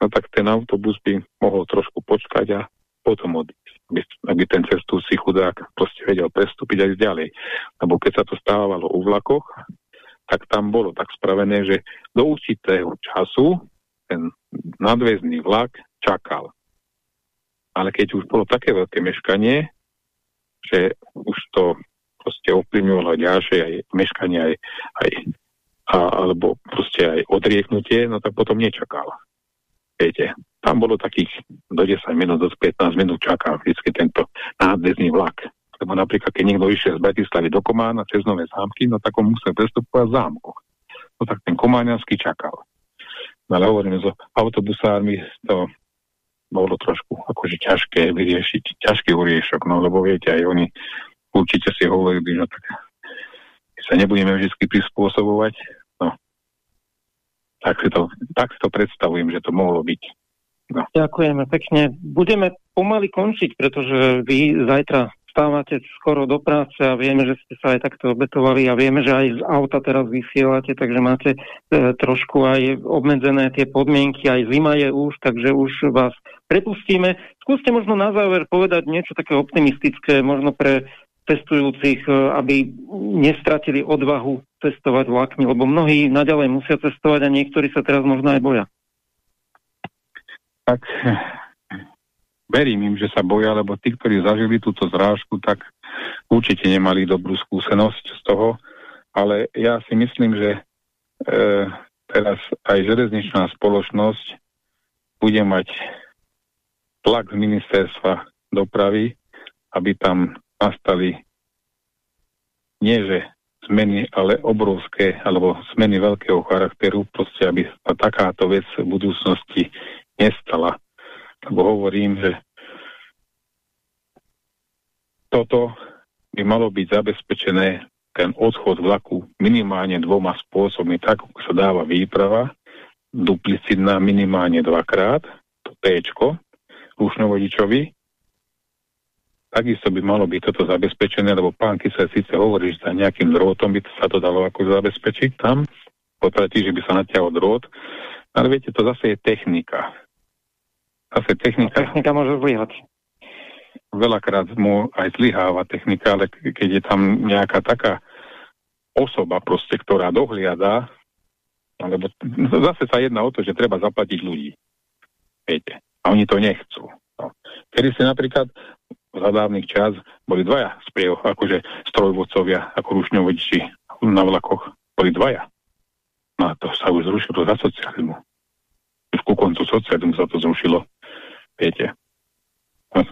no tak ten autobus by mohol trošku počkať a potom odísť, aby, aby ten cestujúci chudák proste vedel prestúpiť aj ďalej. Lebo keď sa to stávalo u vlakoch, tak tam bolo tak spravené, že do určitého času ten nadväzný vlak čakal. Ale keď už bolo také veľké meškanie, že už to proste ovplyvňovalo ďalšie aj meškanie, aj, aj a, alebo proste aj odrieknutie, no tak potom nečakal. Viete, tam bolo takých do 10 minút, do 15 minút čakal vždy tento nádvezný vlak. Lebo napríklad, keď niekto išiel z Bratislavy do Komána cez Nové zámky, no tak on musel prestupovať v zámkoch. No tak ten Komáňanský čakal. No ale hovoríme, so autobusármi to bolo trošku akože ťažké vyriešiť, ťažký uriešok, no lebo viete, aj oni určite si hovorili, že tak sa nebudeme vždy prispôsobovať, no tak si, to, tak si to predstavujem, že to mohlo byť. No. Ďakujeme pekne. Budeme pomaly končiť, pretože vy zajtra vstávate skoro do práce a vieme, že ste sa aj takto obetovali a vieme, že aj z auta teraz vysielate, takže máte e, trošku aj obmedzené tie podmienky, aj zima je už, takže už vás prepustíme. Skúste možno na záver povedať niečo také optimistické, možno pre cestujúcich, e, aby nestratili odvahu cestovať vlakmi, lebo mnohí naďalej musia cestovať a niektorí sa teraz možno aj boja. Tak verím im, že sa boja, lebo tí, ktorí zažili túto zrážku, tak určite nemali dobrú skúsenosť z toho, ale ja si myslím, že e, teraz aj železničná spoločnosť bude mať tlak z ministerstva dopravy, aby tam nastali nie že zmeny, ale obrovské, alebo zmeny veľkého charakteru, proste aby sa takáto vec v budúcnosti nestala lebo hovorím, že toto by malo byť zabezpečené ten odchod vlaku minimálne dvoma spôsobmi, tak ako sa dáva výprava, duplicitná minimálne dvakrát, to P, rušnovodičovi, takisto by malo byť toto zabezpečené, lebo pán Kysel síce hovorí, že za nejakým drôtom by sa to dalo ako zabezpečiť tam, podstate, že by sa natiahol drôt, ale viete, to zase je technika. Zase technika... Technika môže zlyhať. Veľakrát mu aj zlyháva technika, ale keď je tam nejaká taká osoba proste, ktorá dohliada, alebo zase sa jedná o to, že treba zaplatiť ľudí. Viete. A oni to nechcú. No. Kedy si napríklad za dávnych čas boli dvaja spriev, akože strojvodcovia, ako rušňovodiči na vlakoch, boli dvaja. No a to sa už zrušilo za socializmu. Už ku koncu socializmu sa to zrušilo. Viete.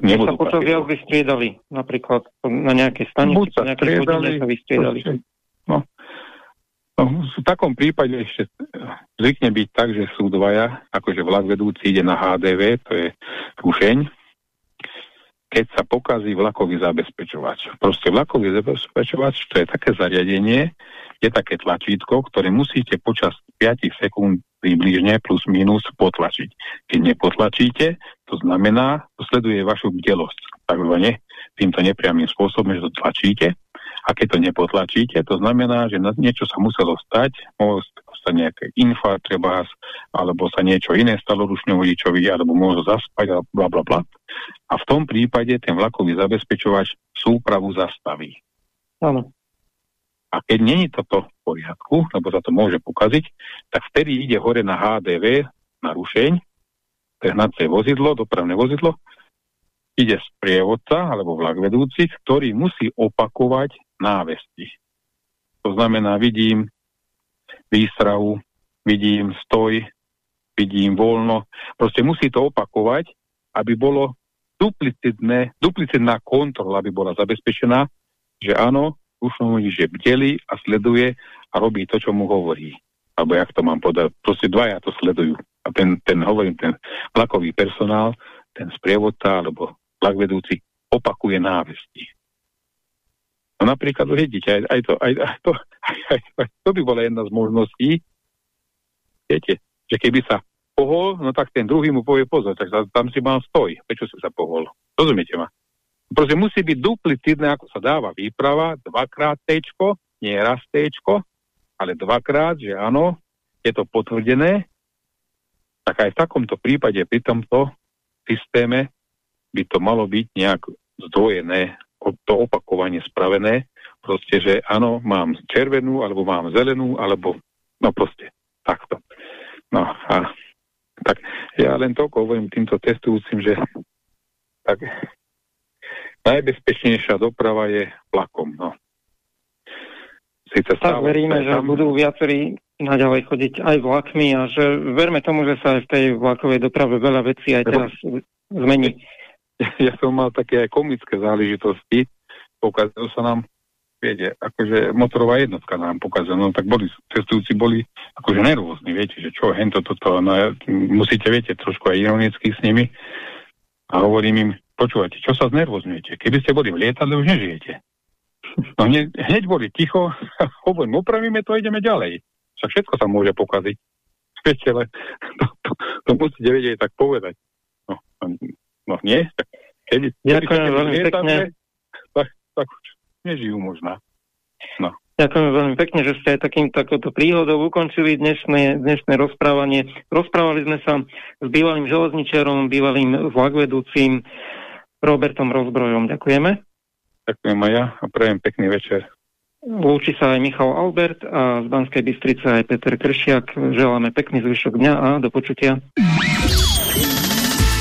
Nebudú sa počas viac vystriedali, napríklad na nejaké stanici, sa striedali, sa vystriedali. No, no, v takom prípade ešte zvykne byť tak, že sú dvaja, akože vlak vedúci ide na HDV, to je rušeň, keď sa pokazí vlakový zabezpečovač. Proste vlakový zabezpečovač, to je také zariadenie, je také tlačítko, ktoré musíte počas 5 sekúnd približne plus minus potlačiť. Keď nepotlačíte, to znamená, to sleduje vašu bdelosť. Takzvané týmto nepriamým spôsobom, že to tlačíte. A keď to nepotlačíte, to znamená, že niečo sa muselo stať, mohlo sa nejaké infarkt treba, alebo sa niečo iné stalo rušňovodičovi, alebo môže zaspať, a bla bla bla. A v tom prípade ten vlakový zabezpečovač súpravu zastaví. Áno. A keď není toto v poriadku, lebo sa to môže pokaziť, tak vtedy ide hore na HDV, na rušeň, to je vozidlo, dopravné vozidlo, ide sprievodca alebo vlak vedúci, ktorý musí opakovať návesti. To znamená, vidím výstrahu, vidím stoj, vidím voľno. Proste musí to opakovať, aby bolo duplicitné, duplicitná kontrola, aby bola zabezpečená, že áno, Dušnovič že bdeli a sleduje a robí to, čo mu hovorí. Alebo jak to mám podať. Proste dvaja to sledujú. A ten, ten hovorím, ten vlakový personál, ten sprievodca alebo vlak vedúci opakuje návesti. No napríklad, vidíte, aj, aj, to, aj, aj, to, aj, aj to by bola jedna z možností. Viete, že keby sa pohol, no tak ten druhý mu povie pozor, tak tam si mal stoj, prečo si sa pohol. Rozumiete ma? Proste musí byť duplicitné, ako sa dáva výprava, dvakrát tečko, nie raz tečko, ale dvakrát, že áno, je to potvrdené, tak aj v takomto prípade pri tomto systéme by to malo byť nejak zdvojené, to opakovanie spravené, proste, že áno, mám červenú, alebo mám zelenú, alebo no proste, takto. No a tak ja len toľko hovorím týmto testujúcim, že tak najbezpečnejšia doprava je vlakom. No. Sice tak veríme, že tam... budú viacerí naďalej chodiť aj vlakmi a že verme tomu, že sa aj v tej vlakovej doprave veľa vecí aj teraz zmení. Ja, som mal také aj komické záležitosti. Pokazilo sa nám, viete, akože motorová jednotka nám pokazila, no tak boli, cestujúci boli akože nervózni, viete, že čo, hento toto, no musíte, viete, trošku aj ironicky s nimi a hovorím im, Počúvate, čo sa znervozňujete? Keby ste boli v lietadle, už nežijete. No hneď, hneď boli ticho, hovorím, opravíme to, ideme ďalej. Však všetko sa môže pokaziť. Viete, ale to, to, to musíte vedieť tak povedať. No, no nie, keby, keby Ďakujem veľmi pekne. Tak, tak už nežijú možná. No. Ďakujem veľmi pekne, že ste aj takým takouto príhodou ukončili dnešné, dnešné rozprávanie. Rozprávali sme sa s bývalým železničarom, bývalým vlakvedúcim, Robertom Rozbrojom. Ďakujeme. Ďakujem aj ja a prejem pekný večer. Lúči sa aj Michal Albert a z Banskej Bystrice aj Peter Kršiak. Želáme pekný zvyšok dňa a do počutia.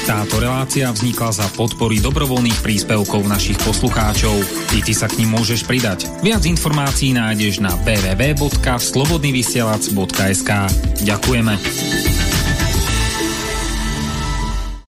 Táto relácia vznikla za podpory dobrovoľných príspevkov našich poslucháčov. I ty sa k ním môžeš pridať. Viac informácií nájdeš na www.slobodnyvysielac.sk Ďakujeme.